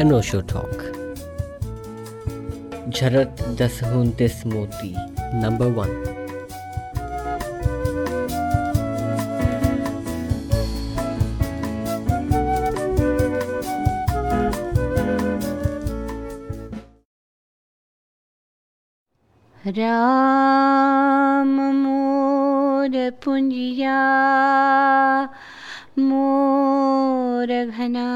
अनोशो talk झरत दस उनतीस मोती नंबर वन राम मोर पुंजिया मोर घना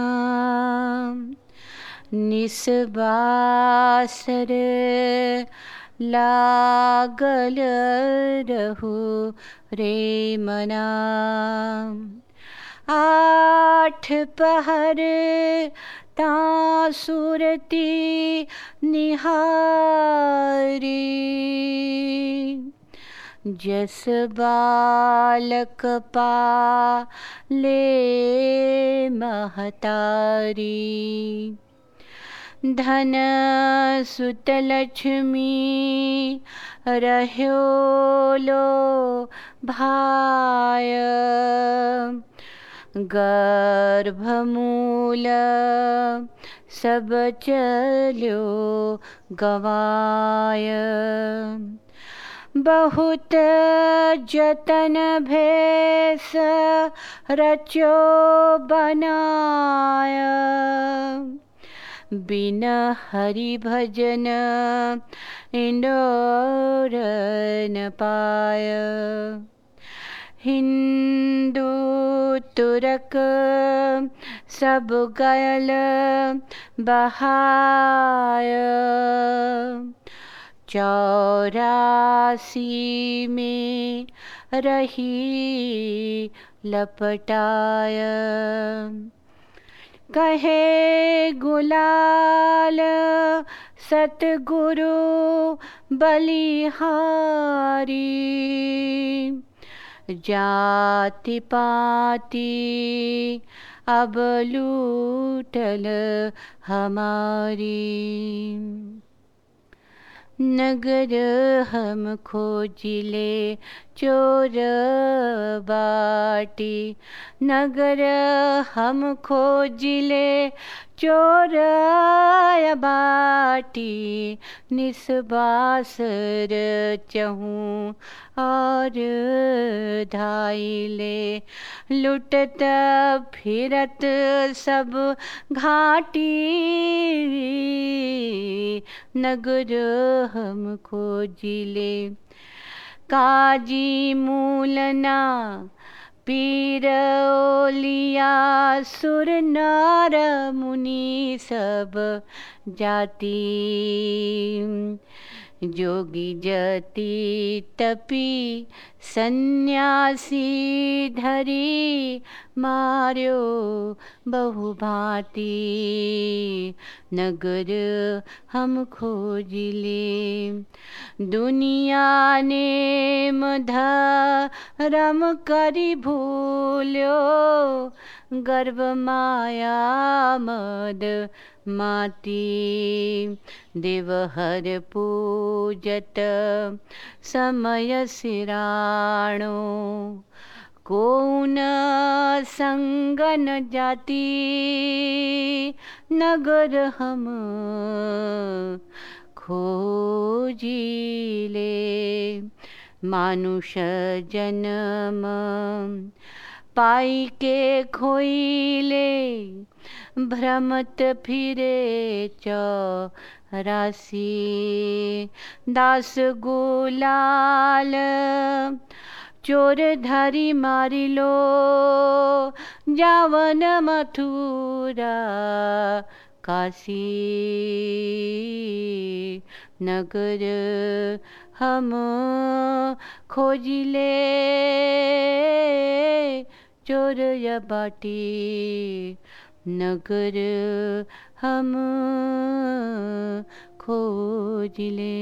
निसबासर लागल रहु रे मना। आठ पहर तासुरती निहारी। जस बालक पाले महतारी। धन सुत लक्ष्मी, रह्यो लो भाय। गर्भमूल सब चल्यो गवाय। बहुत जतन भेस रचो बनाय। बिन हरि भजन इंडोर न पाय। हिंदू, तुरक सब गयल बहाय। चौरासी में रही लपटाय। कहे गुलाल सतगुरु बलिहारी। जाति पाति अब लूटल हमारी। नगर हम खोजिले चोर बाटी। नगर हम खोजिले चोर बाटी। निस्बासर चहूँ और धाइले लुटत फिरत सब घाटी। नगर हम खोजिले काजी मूलना, पीर ओलिया, सुर नार मुनि सब जाति। जोगी जति तपी सन्यासी धरी मार्यो बहुभांति। नगर हम खोजिले, दुनिया ने धरम करी भूल्यो, गर्भ माया मद माती। देवहर पूजत समय सिराणो। कौन संगन जाति? नगर हम खोजिले। मानुष जन्म पाई के खोइले। भ्रमत फिरे चौरासी दास गुलाल, चोर धरी मारिलो जावन मथुरा काशी। नगर हम खोजिले, चोर या बाटी नगर हम खोजिले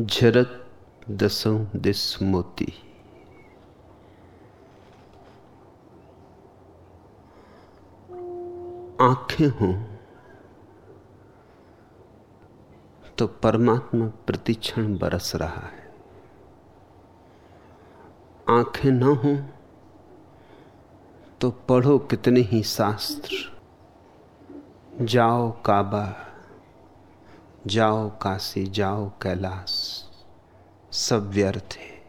झरत दसों दिस मोती आँखें हों तो परमात्मा प्रतिक्षण बरस रहा है। आँखें न हों तो पढ़ो कितने ही शास्त्र। जाओ काबा, जाओ काशी, जाओ कैलाश। सब व्यर्थ है।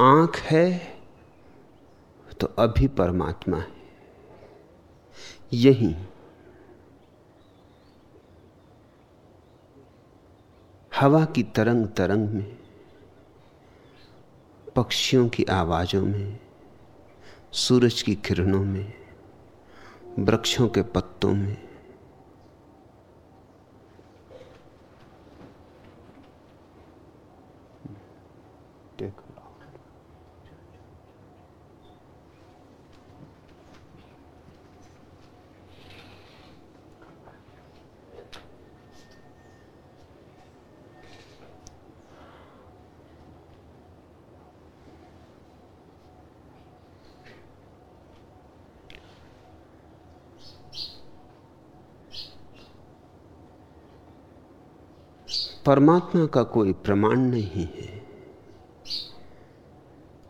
आँख है तो अभी परमात्मा है। यही हवा की तरंग तरंग में, पक्षियों की आवाजों में, सूरज की किरणों में, वृक्षों के पत्तों में परमात्मा का कोई प्रमाण नहीं है।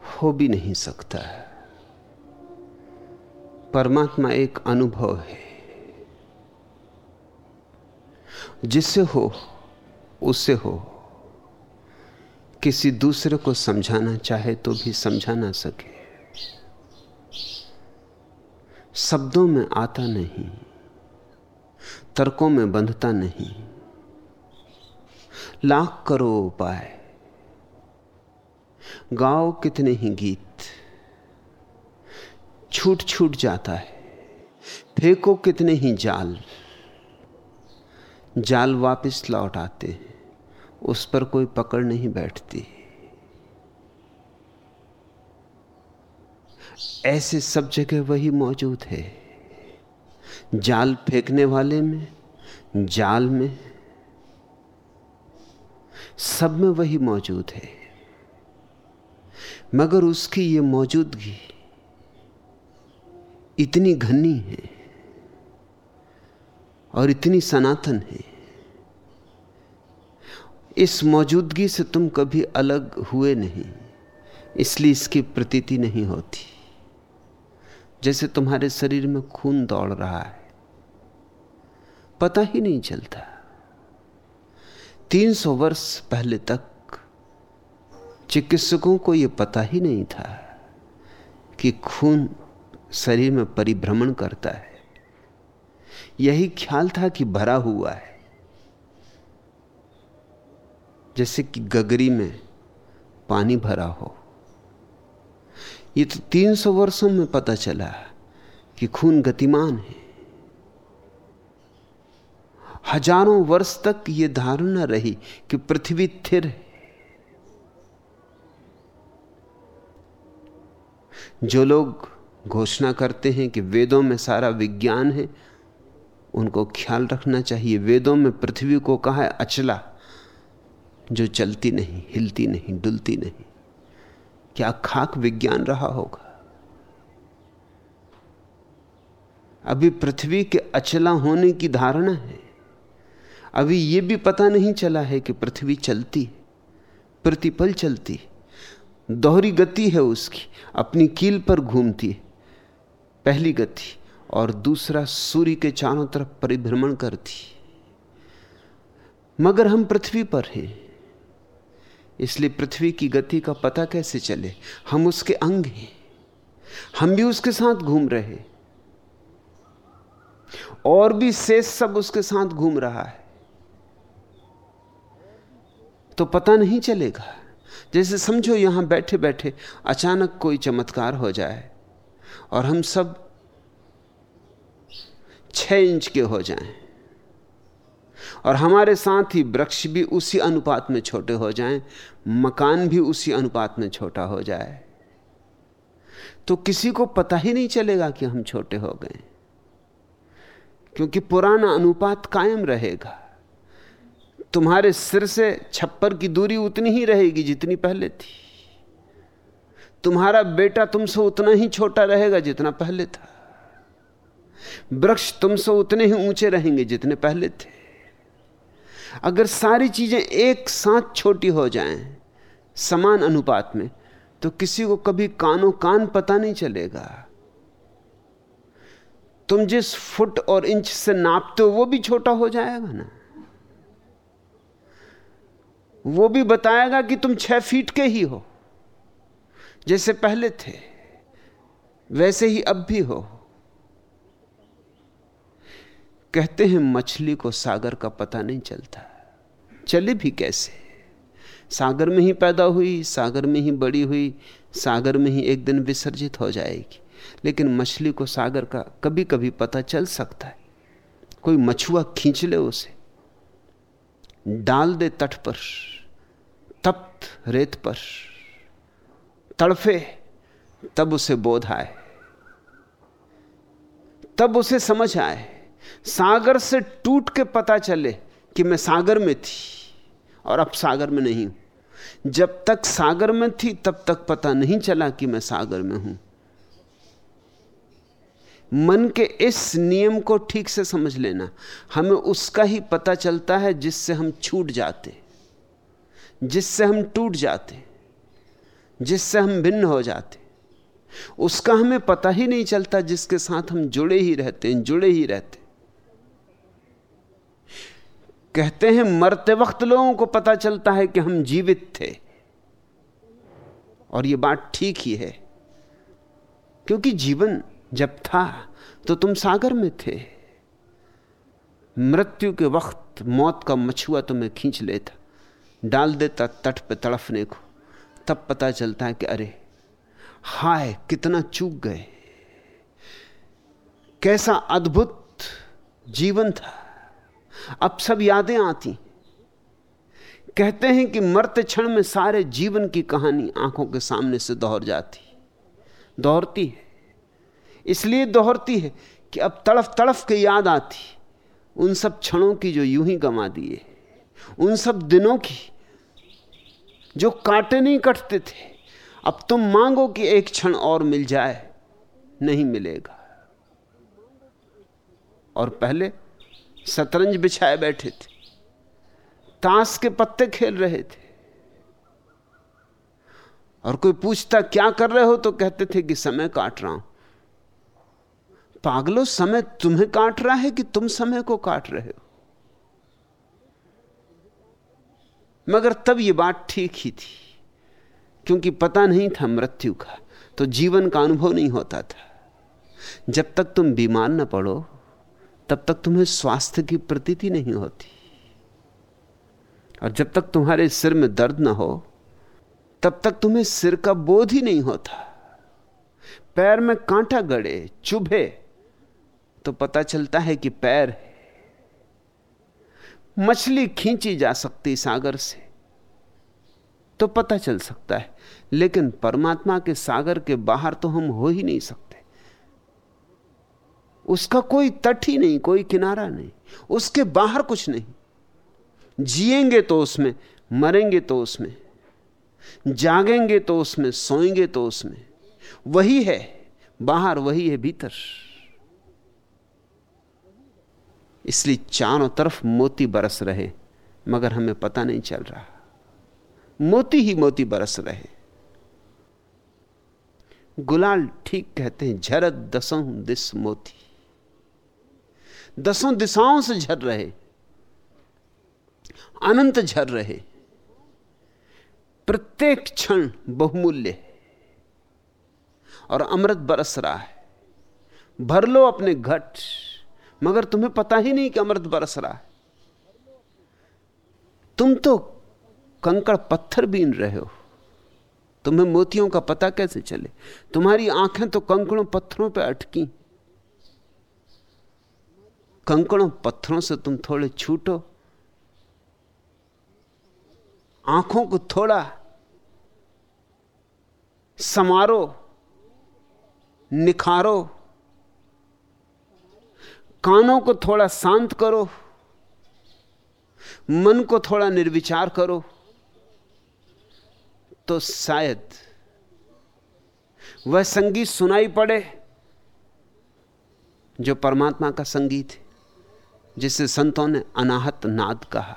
हो भी नहीं सकता है। परमात्मा एक अनुभव है। जिससे हो, उससे हो। किसी दूसरे को समझाना चाहे तो भी समझा ना सके। शब्दों में आता नहीं, तर्कों में बंधता नहीं। लाख करो उपाय। गाओ कितने ही गीत। छूट छूट जाता है। फेंको कितने ही जाल। जाल वापस लौट आते हैं। उस पर कोई पकड़ नहीं बैठती। ऐसे सब जगह वही मौजूद है। जाल फेंकने वाले में, जाल में सब में वही मौजूद है। मगर उसकी ये मौजूदगी इतनी घनी है और इतनी सनातन है। इस मौजूदगी से तुम कभी अलग हुए नहीं, इसलिए इसकी प्रतीति नहीं होती। जैसे तुम्हारे शरीर में खून दौड़ रहा है, पता ही नहीं चलता। तीन सौ वर्ष पहले तक चिकित्सकों को यह पता ही नहीं था कि खून शरीर में परिभ्रमण करता है। यही ख्याल था कि भरा हुआ है। जैसे कि गगरी में पानी भरा हो। ये तो तीन सौ वर्षों में पता चला कि खून गतिमान है। हज़ारों वर्ष तक यह धारणा रही कि पृथ्वी थिर है। जो लोग घोषणा करते हैं कि वेदों में सारा विज्ञान है, उनको ख्याल रखना चाहिए। वेदों में पृथ्वी को कहा है, अचला, जो चलती नहीं, हिलती नहीं, डुलती नहीं। क्या खाक विज्ञान रहा होगा? अभी पृथ्वी के अचला होने की धारणा है। अभी यह भी पता नहीं चला है कि पृथ्वी चलती प्रतिपल चलती दोहरी गति है उसकी, अपनी कील पर घूमती है, पहली गति, और दूसरा सूर्य के चारों तरफ़ परिभ्रमण करती मगर हम पृथ्वी पर हैं, इसलिए पृथ्वी की गति का पता कैसे चले? हम उसके अंग हैं, हम भी उसके साथ घूम रहे और भी शेष सब उसके साथ घूम रहा है। तो पता नहीं चलेगा। जैसे समझो यहाँ बैठे बैठे अचानक कोई चमत्कार हो जाए और हम सब छह इंच के हो जाएँ और हमारे साथ ही वृक्ष भी उसी अनुपात में छोटे हो जाएँ, मकान भी उसी अनुपात में छोटा हो जाए। तो किसी को पता ही नहीं चलेगा कि हम छोटे हो गए, क्योंकि पुराना अनुपात कायम रहेगा। तुम्हारे सिर से छप्पर की दूरी उतनी ही रहेगी जितनी पहले थी। तुम्हारा बेटा तुमसे उतना ही छोटा रहेगा जितना पहले था। वृक्ष तुमसे उतने ही ऊँचे रहेंगे जितने पहले थे। अगर सारी चीज़ें एक साथ छोटी हो जाएँ, समान अनुपात में तो किसी को कभी कानो कान पता नहीं चलेगा। तुम जिस फुट और इंच से नापते हो, वो भी छोटा हो जाएगा ना? वो भी बताएगा कि तुम छह फीट के ही हो। जैसे पहले थे, वैसे ही अब भी हो। कहते हैं, मछली को सागर का पता नहीं चलता। चले भी कैसे? सागर में ही पैदा हुई, सागर में ही बड़ी हुई, सागर में ही एक दिन विसर्जित हो जाएगी। लेकिन मछली को सागर का कभी कभी पता चल सकता है। कोई मछुआ खींच ले उसे। डाल दे तट पर। तप्त रेत पर तड़फे, तब उसे बोध आए। तब उसे समझ आए। सागर से टूट के पता चले कि मैं सागर में थी और अब सागर में नहीं हूँ। जब तक सागर में थी, तब तक पता नहीं चला कि मैं सागर में हूँ। मन के इस नियम को ठीक से समझ लेना। हमें उसका ही पता चलता है जिससे हम छूट जाते। जिससे हम टूट जाते, जिससे हम भिन्न हो जाते। उसका हमें पता ही नहीं चलता जिसके साथ हम जुड़े ही रहते हैं, जुड़े ही रहते। कहते हैं, मरते वक्त लोगों को पता चलता है कि हम जीवित थे। और यह बात ठीक ही है। क्योंकि जीवन जब था तो तुम सागर में थे। मृत्यु के वक्त मौत का मछुआ तुम्हें खींच लेता। डाल देता तट पे तड़फने को। तब पता चलता है कि अरे, हाय, कितना चूक गए। कैसा अद्भुत जीवन था। अब सब यादें आती। कहते हैं कि मरते क्षण में सारे जीवन की कहानी आँखों के सामने से दोहर जाती। दोहरती है। इसलिए दोहरती है कि अब तड़फ तड़फ के याद आती। उन सब क्षणों की जो यूँ ही गंवा दिए। उन सब दिनों की जो कांटे नहीं कटते थे, अब तुम मांगो कि एक क्षण और मिल जाए, नहीं मिलेगा। और पहले शतरंज बिछाए बैठे थे, ताश के पत्ते खेल रहे थे। और कोई पूछता, क्या कर रहे हो? तो कहते थे कि, समय काट रहा हूँ। पागलो, समय तुम्हें काट रहा है कि तुम समय को काट रहे हो? मगर तब ये बात ठीक ही थी, क्योंकि पता नहीं था मृत्यु का तो जीवन का अनुभव नहीं होता था। जब तक तुम बीमार न पड़ो, तब तक तुम्हें स्वास्थ्य की प्रतीति नहीं होती। और जब तक तुम्हारे सिर में दर्द ना हो, तब तक तुम्हें सिर का बोध ही नहीं होता। पैर में कांटा गड़े, चुभे तो पता चलता है कि पैर है। मछली खींची जा सकती सागर से तो पता चल सकता है। लेकिन परमात्मा के सागर के बाहर तो हम हो ही नहीं सकते। उसका कोई तट ही नहीं, कोई किनारा नहीं, उसके बाहर कुछ नहीं। जिएँगे तो उसमें, मरेंगे तो उसमें, जागेंगे तो उसमें, सोएँगे तो उसमें। वही है, बाहर वही है, भीतर। इसलिए चारों तरफ़ मोती बरस रहे, मगर हमें पता नहीं चल रहा। मोती ही मोती बरस रहे। गुलाल ठीक कहते हैं, झरत दसों दिस मोती। दसों दिशाओं से झर रहे, अनंत झर रहे। प्रत्येक क्षण बहुमूल्य है, और अमृत बरस रहा है। भर लो अपने घट। मगर तुम्हें पता ही नहीं कि अमृत बरस रहा है। तुम तो कंकड़ पत्थर बीन रहे हो। तुम्हें मोतियों का पता कैसे चले? तुम्हारी आँखें तो कंकड़ों पत्थरों पर अटकी। कंकड़ों पत्थरों से तुम थोड़े छूटो। आँखों को थोड़ा समारो, निखारो कानों को थोड़ा शांत करो, मन को थोड़ा निर्विचार करो तो शायद वह संगीत सुनाई पड़े जो परमात्मा का संगीत है, जिसे संतों ने अनाहत नाद कहा।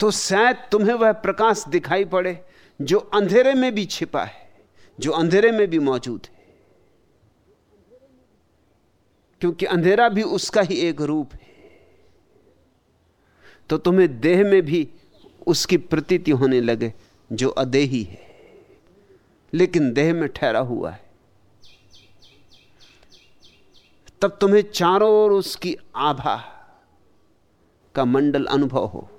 तो शायद तुम्हें वह प्रकाश दिखाई पड़े जो अंधेरे में भी छिपा है, जो अंधेरे में भी मौजूद है। क्योंकि अंधेरा भी उसका ही एक रूप है। तो तुम्हें देह में भी उसकी प्रतीति होने लगे, जो अदेही है। लेकिन देह में ठहरा हुआ है। तब तुम्हें चारों ओर उसकी आभा का मंडल अनुभव हो।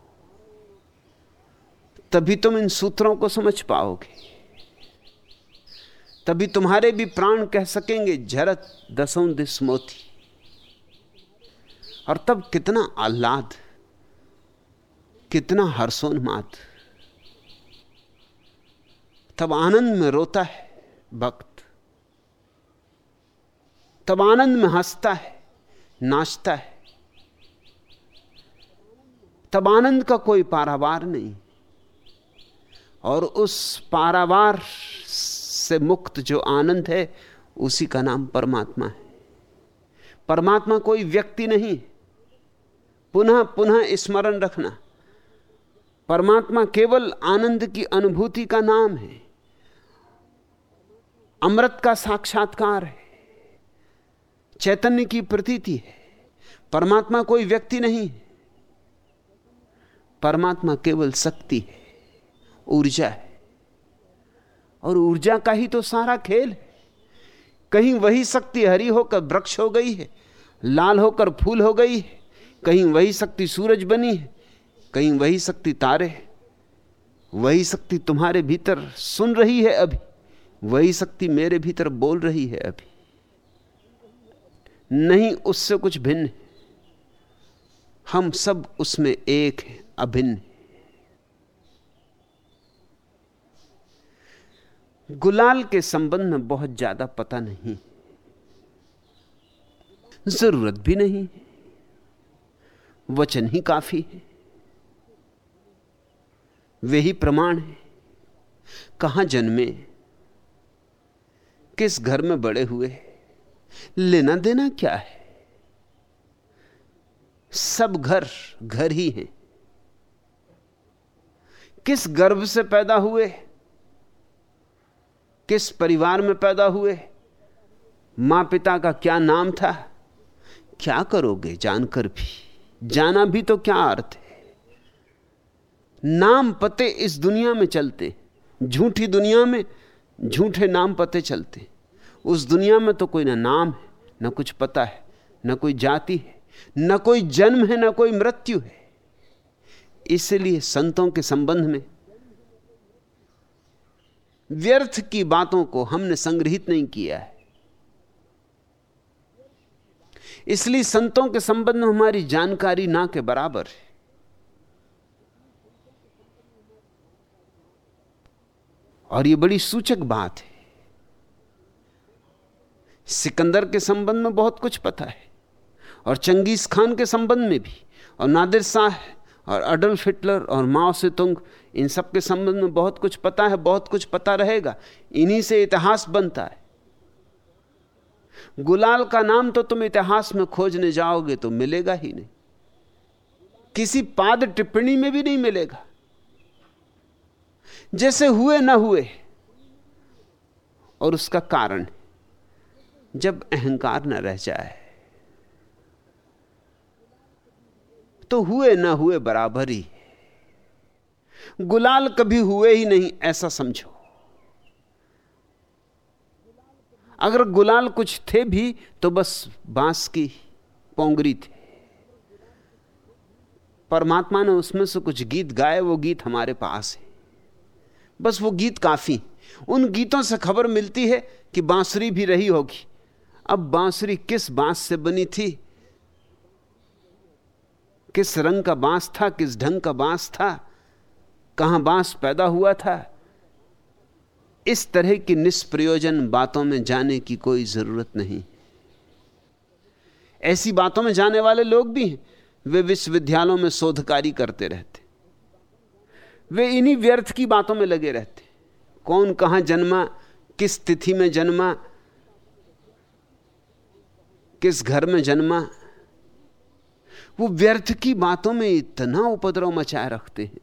तभी तुम इन सूत्रों को समझ पाओगे। तभी तुम्हारे भी प्राण कह सकेंगे झरत दसों दिस मोती और तब कितना आह्लाद, कितना हर्षोन्माद। तब आनंद में रोता है भक्त। तब आनंद में हंसता है, नाचता है। तब आनंद का कोई पारावार नहीं। और उस पारावार से मुक्त जो आनंद है, उसी का नाम परमात्मा है। परमात्मा कोई व्यक्ति नहीं। पुनः पुनः स्मरण रखना। परमात्मा केवल आनंद की अनुभूति का नाम है। अमृत का साक्षात्कार है। चैतन्य की प्रतीति है। परमात्मा कोई व्यक्ति नहीं परमात्मा केवल शक्ति है। ऊर्जा है। और ऊर्जा का ही तो सारा खेल है। कहीं वही शक्ति हरी होकर वृक्ष हो गई है, लाल होकर फूल हो गई है। कहीं वही शक्ति सूरज बनी है, कहीं वही शक्ति तारे वही शक्ति तुम्हारे भीतर सुन रही है अभी, वही शक्ति मेरे भीतर बोल रही है अभी। नहीं उससे कुछ भिन्न हम सब उसमें एक हैं, अभिन्न गुलाल के संबंध में बहुत ज़्यादा पता नहीं ज़रूरत भी नहीं वचन ही काफ़ी है। वे ही प्रमाण है। कहाँ जन्मे? किस घर में बड़े हुए? लेना देना क्या है? सब घर घर ही हैं। किस गर्भ से पैदा हुए? किस परिवार में पैदा हुए? माँ पिता का क्या नाम था? क्या करोगे जानकर भी? जाना भी तो क्या अर्थ है? नाम पते इस दुनिया में चलते, झूठी दुनिया में झूठे नाम पते चलते। उस दुनिया में तो कोई ना नाम है, ना कुछ पता है, ना कोई जाति है, न कोई जन्म है, ना कोई मृत्यु है। इसलिए संतों के संबंध में व्यर्थ की बातों को हमने संग्रहित नहीं किया है। इसलिए संतों के संबंध में हमारी जानकारी ना के बराबर है। और ये बड़ी सूचक बात है। सिकंदर के संबंध में बहुत कुछ पता है, और चंगेज खान के संबंध में भी, और नादिर शाह, और अडल्फ हिटलर, और माओ से तुंग इन सब के संबंध में बहुत कुछ पता है, बहुत कुछ पता रहेगा। इन्हीं से इतिहास बनता है। गुलाल का नाम तो तुम इतिहास में खोजने जाओगे तो मिलेगा ही नहीं। किसी पाद टिप्पणी में भी नहीं मिलेगा। जैसे हुए ना हुए, और उसका कारण जब अहंकार न रह जाए तो हुए ना हुए बराबर ही। गुलाल कभी हुए ही नहीं, ऐसा समझो। अगर गुलाल कुछ थे भी तो बस बाँस की पोंगरी थी। परमात्मा ने उसमें से कुछ गीत गाए, वो गीत हमारे पास है। बस वो गीत काफ़ी। उन गीतों से खबर मिलती है कि बांसुरी भी रही होगी। अब बांसुरी किस बाँस से बनी थी? किस रंग का बाँस था? किस ढंग का बाँस था? कहाँ बाँस पैदा हुआ था? इस तरह की निष्प्रयोजन बातों में जाने की कोई ज़रूरत नहीं। ऐसी बातों में जाने वाले लोग भी हैं, वे विश्वविद्यालयों में शोधकारी करते रहते। वे इन्हीं व्यर्थ की बातों में लगे रहते। कौन कहाँ जन्मा, किस तिथि में जन्मा, किस घर में जन्मा, वो व्यर्थ की बातों में इतना उपद्रव मचाए रखते हैं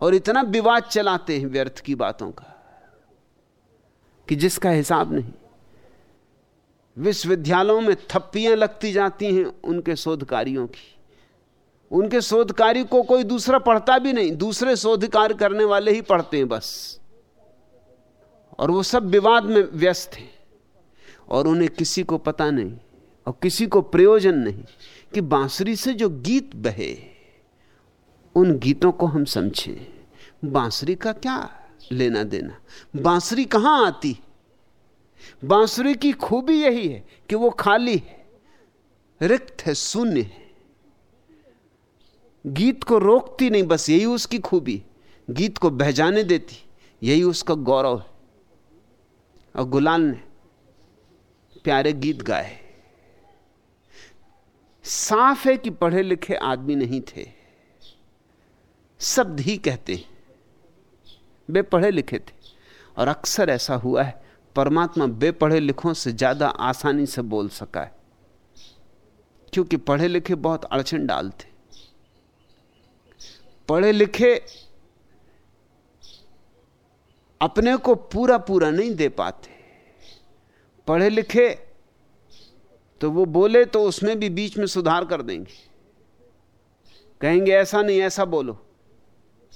और इतना विवाद चलाते हैं व्यर्थ की बातों का। कि जिसका हिसाब नहीं। विश्वविद्यालयों में थप्पियाँ लगती जाती हैं उनके शोध कार्यों की। उनके शोध कार्य को कोई दूसरा पढ़ता भी नहीं, दूसरे शोध कार्य करने वाले ही पढ़ते हैं बस। और वो सब विवाद में व्यस्त हैं। और उन्हें किसी को पता नहीं और किसी को प्रयोजन नहीं कि बांसुरी से जो गीत बहे, उन गीतों को हम समझें। बांसुरी का क्या लेना देना। बांसुरी कहाँ आती? बांसुरी की खूबी यही है कि वो खाली है, रिक्त है, शून्य है। गीत को रोकती नहीं, बस यही उसकी खूबी गीत को बहजाने देती, यही उसका गौरव है। और गुलाल ने प्यारे गीत गाए। साफ़ है कि पढ़े लिखे आदमी नहीं थे। शब्द ही कहते हैं। वे पढ़े लिखे थे। और अक्सर ऐसा हुआ है, परमात्मा बेपढ़े लिखों से ज़्यादा आसानी से बोल सका है। क्योंकि पढ़े लिखे बहुत अड़चन डालते। पढ़े लिखे अपने को पूरा पूरा नहीं दे पाते। पढ़े लिखे तो वो बोले तो उसमें भी बीच में सुधार कर देंगे। कहेंगे, ऐसा नहीं, ऐसा बोलो।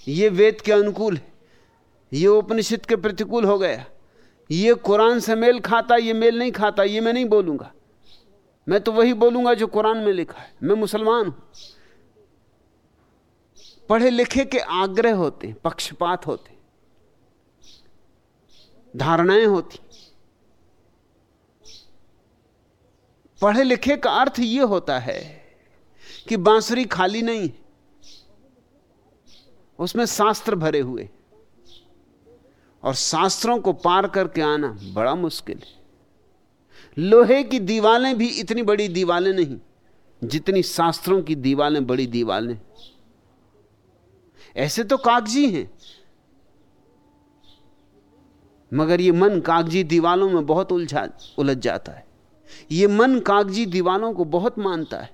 ये वेद के अनुकूल है। ये उपनिषद के प्रतिकूल हो गया। ये कुरान से मेल खाता, ये मेल नहीं खाता, ये मैं नहीं बोलूँगा। मैं तो वही बोलूँगा जो कुरान में लिखा है। मैं मुसलमान हूँ। पढ़े लिखे के आग्रह होते, पक्षपात होते, धारणाएँ होती। पढ़े लिखे का अर्थ यह होता है कि बांसुरी खाली नहीं उसमें शास्त्र भरे हुए और शास्त्रों को पार करके आना बड़ा मुश्किल है। लोहे की दीवालें भी इतनी बड़ी दीवालें नहीं, जितनी शास्त्रों की दीवालें बड़ी दीवालें। ऐसे तो कागज़ी हैं, मगर ये मन कागज़ी दीवालों में बहुत उलझा, उलझ जाता है। ये मन कागज़ी दीवालों को बहुत मानता है।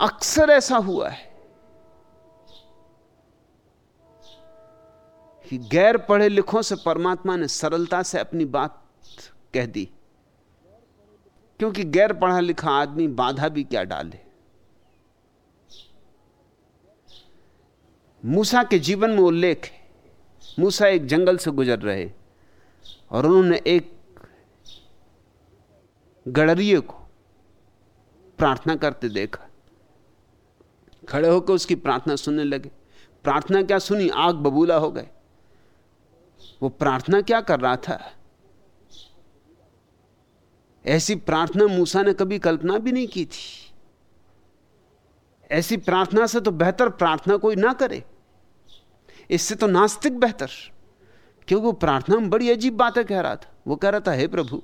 अक्सर ऐसा हुआ है कि गैर पढ़े लिखों से परमात्मा ने सरलता से अपनी बात कह दी। क्योंकि गैर पढ़ा लिखा आदमी बाधा भी क्या डाले? मूसा के जीवन में उल्लेख है। मूसा एक जंगल से गुजर रहे और उन्होंने एक गड़रिए को प्रार्थना करते देखा। खड़े होकर उसकी प्रार्थना सुनने लगे। प्रार्थना क्या सुनी? आग बबूला हो गए वो प्रार्थना क्या कर रहा था? ऐसी प्रार्थना मूसा ने कभी कल्पना भी नहीं की थी। ऐसी प्रार्थना से तो बेहतर प्रार्थना कोई ना करे। इससे तो नास्तिक बेहतर, क्योंकि वो प्रार्थना में बड़ी अजीब बातें कह रहा था। वो कह रहा था, हे प्रभु,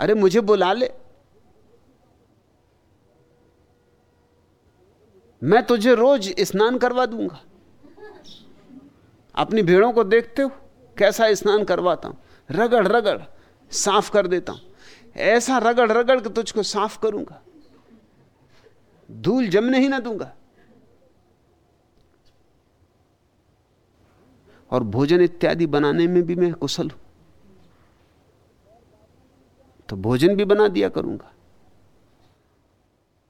अरे मुझे बुला ले। मैं तुझे रोज स्नान करवा दूँगा। अपनी भेड़ों को देखते हो कैसा स्नान करवाता हूँ? रगड़ रगड़, साफ़ कर देता हूँ। ऐसा रगड़ रगड़ के तुझको साफ़ करूँगा। धूल जमने ही ना दूँगा। और भोजन इत्यादि बनाने में भी मैं कुशल हूँ। तो भोजन भी बना दिया करूँगा।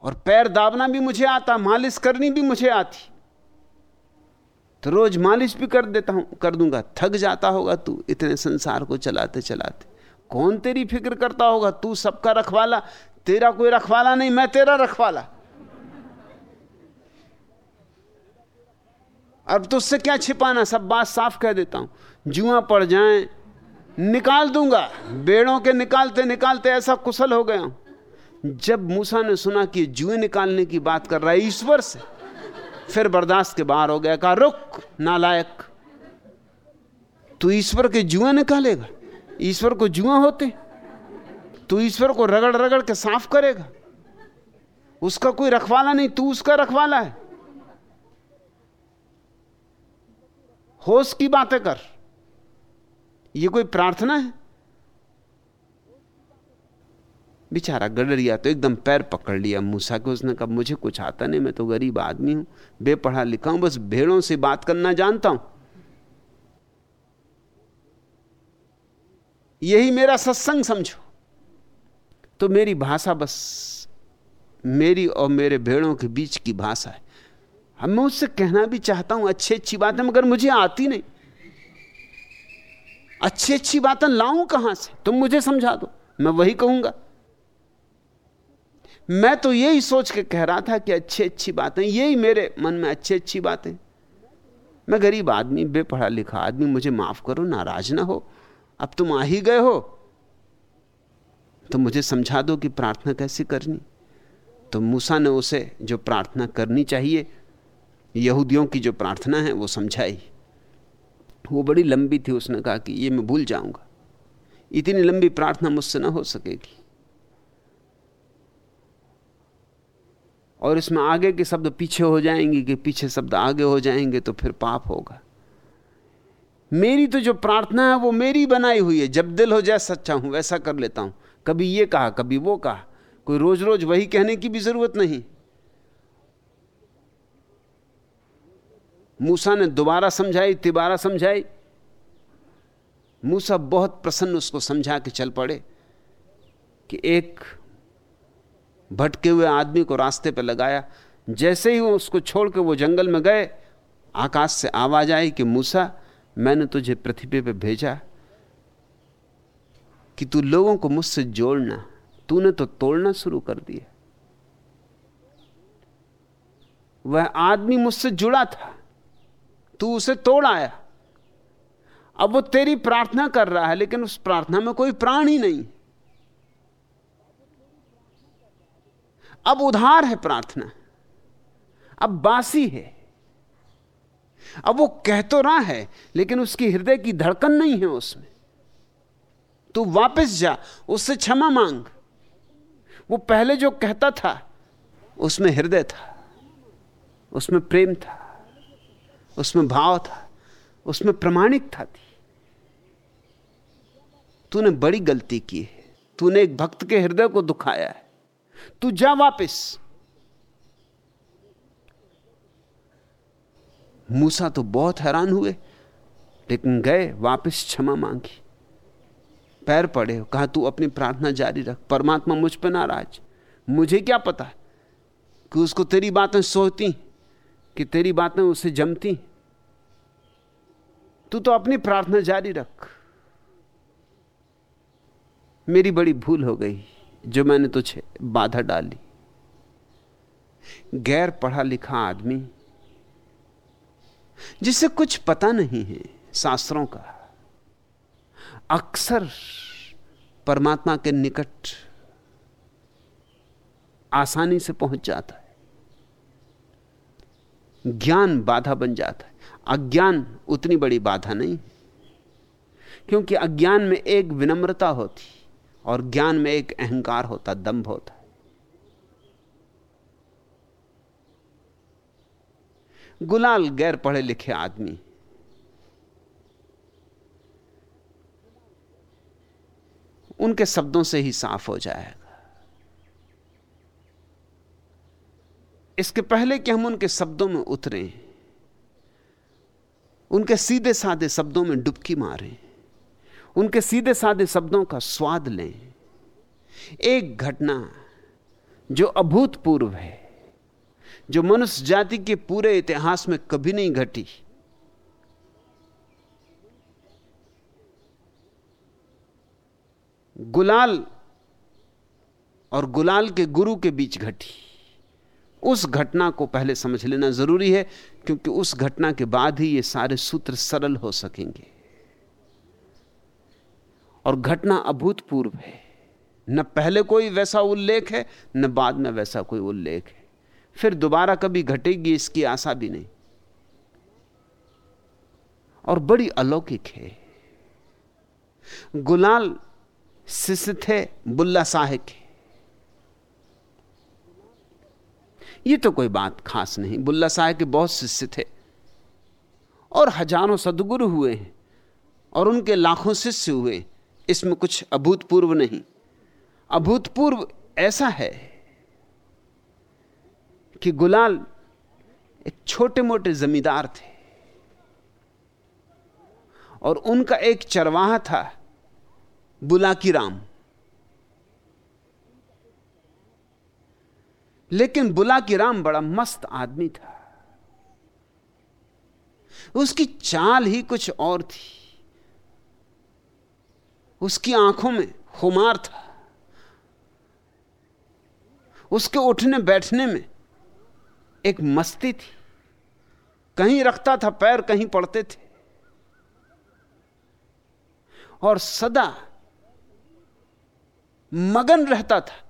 और पैर दाबना भी मुझे आता, मालिश करनी भी मुझे आती। तो रोज मालिश भी कर देता हूँ, कर दूँगा। थक जाता होगा तू, इतने संसार को चलाते चलाते। कौन तेरी फ़िक्र करता होगा? तू सबका रखवाला, तेरा कोई रखवाला नहीं, मैं तेरा रखवाला। अब तुझसे क्या छिपाना? सब बात साफ़ कह देता हूँ। जुआ पड़ जाए, निकाल दूँगा। बेड़ों के निकालते निकालते ऐसा कुशल हो गया जब मूसा ने सुना कि जुए निकालने की बात कर रहा है, ईश्वर से फिर बर्दाश्त के बाहर हो गया, कहा, रुक, नालायक, तू ईश्वर के जुआ निकालेगा, ईश्वर को जुआ होते, तू ईश्वर को रगड़ रगड़ के साफ़ करेगा, उसका कोई रखवाला नहीं, तू उसका रखवाला है। होश की बातें कर, ये कोई प्रार्थना है? बेचारा गडरिया तो एकदम पैर पकड़ लिया मूसा के उसने कहा, मुझे कुछ आता नहीं, मैं तो गरीब आदमी हूँ, बेपढ़ा लिखा हूँ, बस भेड़ों से बात करना जानता हूँ। यही मेरा सत्संग समझो। तो मेरी भाषा बस मेरी और मेरे भेड़ों के बीच की भाषा है। अब मैं उससे कहना भी चाहता हूँ, अच्छी अच्छी बातें, मगर मुझे आती नहीं। अच्छी अच्छी बातें लाऊं कहाँ से? तुम मुझे समझा दो, मैं वही कहूँगा। मैं तो यही सोच के कह रहा था कि अच्छी अच्छी बातें, यही मेरे मन में अच्छी अच्छी बातें। मैं गरीब आदमी, बेपढ़ा लिखा आदमी, मुझे माफ़ करो, नाराज़ ना हो। अब तुम आ ही गए हो। तो मुझे समझा दो कि प्रार्थना कैसे करनी। तो मूसा ने उसे जो प्रार्थना करनी चाहिए, यहूदियों की जो प्रार्थना है, वो समझाई। वो बड़ी लंबी थी, उसने कहा कि ये मैं भूल जाऊँगा। इतनी लंबी प्रार्थना मुझसे ना हो सकेगी। और इसमें आगे के शब्द पीछे हो जाएँगे कि पीछे शब्द आगे हो जाएँगे तो फिर पाप होगा। मेरी तो जो प्रार्थना है वो मेरी बनाई हुई है। जब दिल हो जाए सच्चा हूँ, वैसा कर लेता हूँ। कभी ये कहा, कभी वो कहा। कोई रोज रोज वही कहने की भी ज़रूरत नहीं। मूसा ने दोबारा समझाई, तिबारा समझाई। मूसा बहुत प्रसन्न उसको समझा के चल पड़े कि एक भटके हुए आदमी को रास्ते पर लगाया। जैसे ही वो उसको छोड़ के वो जंगल में गए, आकाश से आवाज़ आई कि, मूसा, मैंने तुझे पृथ्वी पे भेजा कि तू लोगों को मुझसे जोड़ना। तूने तो तोड़ना शुरू कर दिया। वह आदमी मुझसे जुड़ा था। तू उसे तोड़ आया। अब वो तेरी प्रार्थना कर रहा है, लेकिन उस प्रार्थना में कोई प्राण ही नहीं। अब उधार है प्रार्थना। अब बासी है। अब वो कह तो रहा है, लेकिन उसकी हृदय की धड़कन नहीं है उसमें। तू वापस जा, उससे क्षमा मांग। वो पहले जो कहता था, उसमें हृदय था, उसमें प्रेम था, उसमें भाव था, उसमें प्रमाणिकता थी। तूने बड़ी गलती की है। तूने एक भक्त के हृदय को दुखाया है। तू जा वापिस। मूसा तो बहुत हैरान हुए, लेकिन गए, वापस क्षमा मांगी। पैर पड़े, कहा, तू अपनी प्रार्थना जारी रख, परमात्मा मुझ पर नाराज़। मुझे क्या पता कि उसको तेरी बातें सोचती कि तेरी बातें उसे जमती। तू तो अपनी प्रार्थना जारी रख। मेरी बड़ी भूल हो गई। जो मैंने तुझे बाधा डाली गैर पढ़ा लिखा आदमी, जिसे कुछ पता नहीं है शास्त्रों का, अक्सर परमात्मा के निकट आसानी से पहुँच जाता है। ज्ञान बाधा बन जाता है। अज्ञान उतनी बड़ी बाधा नहीं क्योंकि अज्ञान में एक विनम्रता होती। और ज्ञान में एक अहंकार होता, दंभ होता। गुलाल गैर पढ़े लिखे आदमी। उनके शब्दों से ही साफ़ हो जाएगा। इसके पहले कि हम उनके शब्दों में उतरे, उनके सीधे साधे शब्दों में डुबकी मारें। उनके सीधे साधे शब्दों का स्वाद लें। एक घटना जो अभूतपूर्व है, जो मनुष्य जाति के पूरे इतिहास में कभी नहीं घटी। गुलाल और गुलाल के गुरु के बीच घटी। उस घटना को पहले समझ लेना ज़रूरी है, क्योंकि उस घटना के बाद ही ये सारे सूत्र सरल हो सकेंगे। और घटना अभूतपूर्व है। न पहले कोई वैसा उल्लेख है, न बाद में वैसा कोई उल्लेख है। फिर दोबारा कभी घटेगी इसकी आशा भी नहीं। और बड़ी अलौकिक है। गुलाल शिष्य थे बुल्ला साहे के ये तो कोई बात खास नहीं, बुल्ला साहेब के बहुत शिष्य थे और हज़ारों सदगुरु हुए हैं और उनके लाखों शिष्य हुए इसमें कुछ अभूतपूर्व नहीं। अभूतपूर्व ऐसा है कि गुलाल एक छोटे मोटे जमींदार थे और उनका एक चरवाहा था बुलाकी राम लेकिन बुलाकी राम बड़ा मस्त आदमी था। उसकी चाल ही कुछ और थी। उसकी आँखों में खुमार था। उसके उठने बैठने में एक मस्ती थी। कहीं रखता था पैर, कहीं पड़ते थे। और सदा मगन रहता था।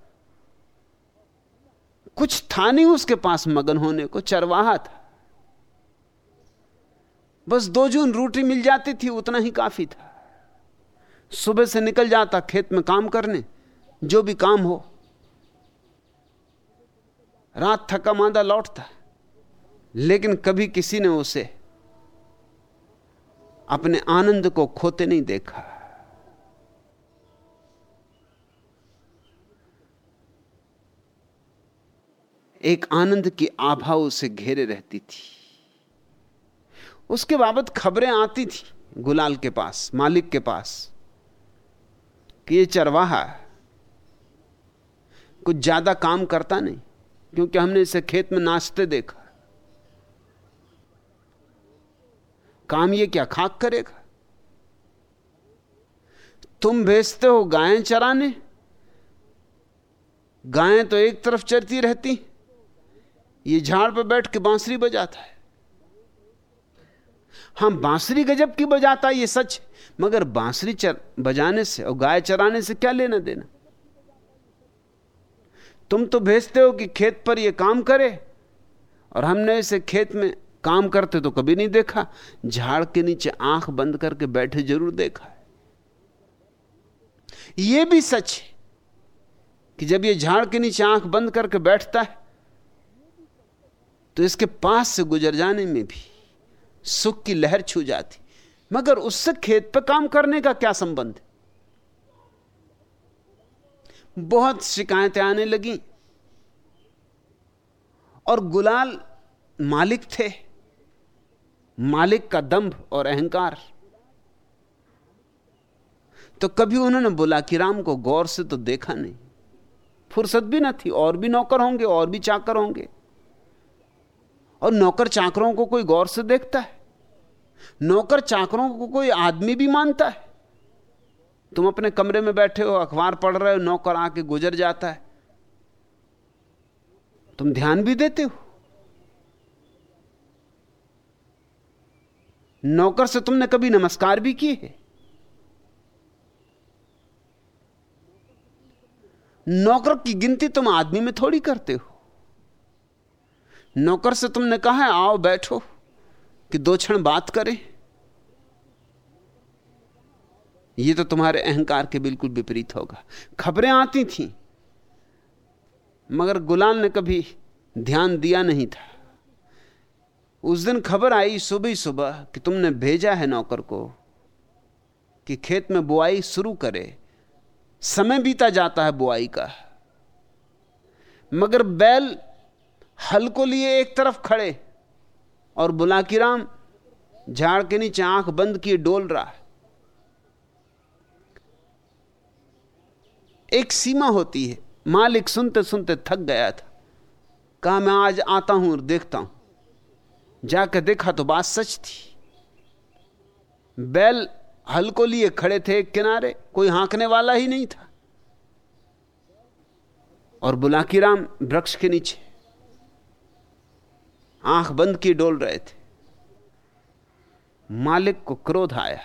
कुछ था नहीं उसके पास मगन होने को, चरवाहा था। बस दो जून रोटी मिल जाती थी, उतना ही काफ़ी था। सुबह से निकल जाता खेत में काम करने, जो भी काम हो। रात थका मांदा लौटता, लेकिन कभी किसी ने उसे अपने आनंद को खोते नहीं देखा। एक आनंद की आभा उसे घेरे रहती थी। उसके बाबत खबरें आती थी, गुलाल के पास, मालिक के पास। कि ये चरवाहा कुछ ज़्यादा काम करता नहीं, क्योंकि हमने इसे खेत में नाचते देखा। काम ये क्या खाक करेगा? तुम भेजते हो गायें चराने? गायें तो एक तरफ़ चरती रहती, ये झाड़ पर बैठ के बांसुरी बजाता है। हम बांसुरी गजब की बजाता ये सच मगर बांसुरी चर बजाने से और गाय चराने से क्या लेना देना? तुम तो भेजते हो कि खेत पर यह काम करे, और हमने इसे खेत में काम करते तो कभी नहीं देखा। झाड़ के नीचे आँख बंद करके बैठे ज़रूर देखा है। यह भी सच है कि जब यह झाड़ के नीचे आँख बंद करके बैठता है तो इसके पास से गुजर जाने में भी सुख की लहर छू जाती। मगर उससे खेत पर काम करने का क्या संबंध? बहुत शिकायतें आने लगी। और गुलाल मालिक थे। मालिक का दंभ और अहंकार। तो कभी उन्होंने बुला कि राम को गौर से तो देखा नहीं। फुर्सत भी ना थी, और भी नौकर होंगे, और भी चाकर होंगे। और नौकर चाकरों को कोई गौर से देखता है? नौकर चाकरों को कोई आदमी भी मानता है? तुम अपने कमरे में बैठे हो, अखबार पढ़ रहे हो, नौकर आके गुजर जाता है। तुम ध्यान भी देते हो? नौकर से तुमने कभी नमस्कार भी किए है? नौकर की गिनती तुम आदमी में थोड़ी करते हो। नौकर से तुमने कहा है, आओ बैठो, कि दो क्षण बात करें। यह तो तुम्हारे अहंकार के बिल्कुल विपरीत होगा। खबरें आती थीं, मगर गुलाल ने कभी ध्यान दिया नहीं था। उस दिन खबर आई सुबह सुबह कि तुमने भेजा है नौकर को, कि खेत में बुआई शुरू करे। समय बीता जाता है बुआई का, मगर बैल हल को लिए एक तरफ़ खड़े और बुलाकीराम झाड़ के नीचे आँख बंद किए डोल रहा है। एक सीमा होती है। मालिक सुनते सुनते थक गया था। कहा, मैं आज आता हूँ और देखता हूँ। जाकर देखा तो बात सच थी। बैल हल को लिए खड़े थे एक किनारे, कोई हाँकने वाला ही नहीं था। और बुलाकी राम, वृक्ष के नीचे आँख बंद की डोल रहे थे। मालिक को क्रोध आया।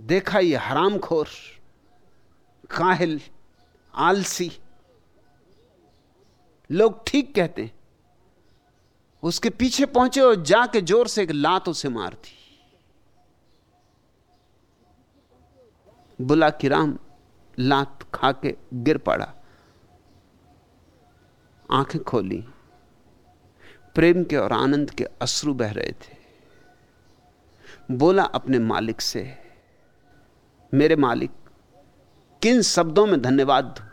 देखा ये हरामखोर, काहिल, आलसी। लोग ठीक कहते उसके पीछे पहुँचे और जाके ज़ोर से एक लात उसे मार दी। बुला कि राम लात खा के गिर पड़ा। आँखें खोली। प्रेम के और आनंद के अश्रु बह रहे थे। बोला अपने मालिक से, मेरे मालिक, किन शब्दों में धन्यवाद दू?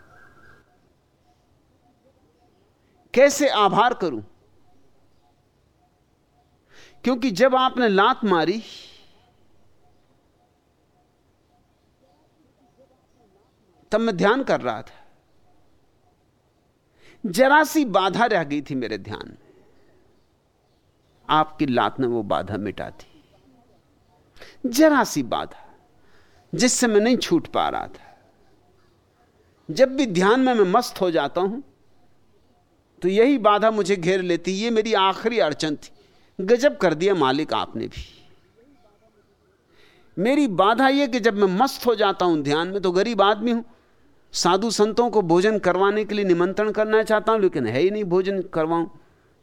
कैसे आभार करूँ? क्योंकि जब आपने लात मारी, तब मैं ध्यान कर रहा था। जरा सी बाधा रह गई थी मेरे ध्यान में। आपकी लात ने वो बाधा मिटा दी। जरा सी बाधा, जिससे मैं नहीं छूट पा रहा था। जब भी ध्यान में मैं मस्त हो जाता हूँ तो यही बाधा मुझे घेर लेती, ये मेरी आखिरी अड़चन थी। गजब कर दिया मालिक आपने भी। मेरी बाधा यह कि जब मैं मस्त हो जाता हूँ ध्यान में तो गरीब आदमी हूँ। साधु संतों को भोजन करवाने के लिए निमंत्रण करना चाहता हूँ, लेकिन है ही नहीं भोजन करवाऊं।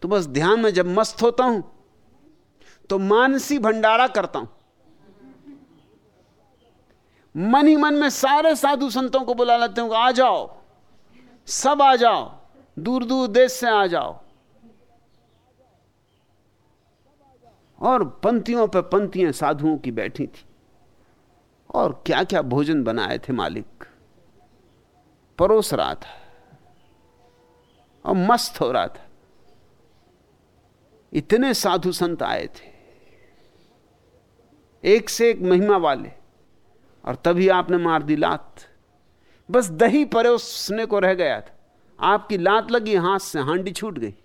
तो बस ध्यान में जब मस्त होता हूँ तो मानसी भंडारा करता हूँ। मन ही मन में सारे साधु संतों को बुला लेते हूँ, आ जाओ, सब आ जाओ दूर दूर देश से आ जाओ। और पंक्तियों पर पंक्तियाँ साधुओं की बैठी थी, और क्या क्या भोजन बनाए थे मालिक। परोस रहा था और मस्त हो रहा था। इतने साधु संत आए थे। एक से एक महिमा वाले। और तभी आपने मार दी लात। बस दही परोसने को रह गया था। आपकी लात लगी, हाथ से हांडी छूट गई।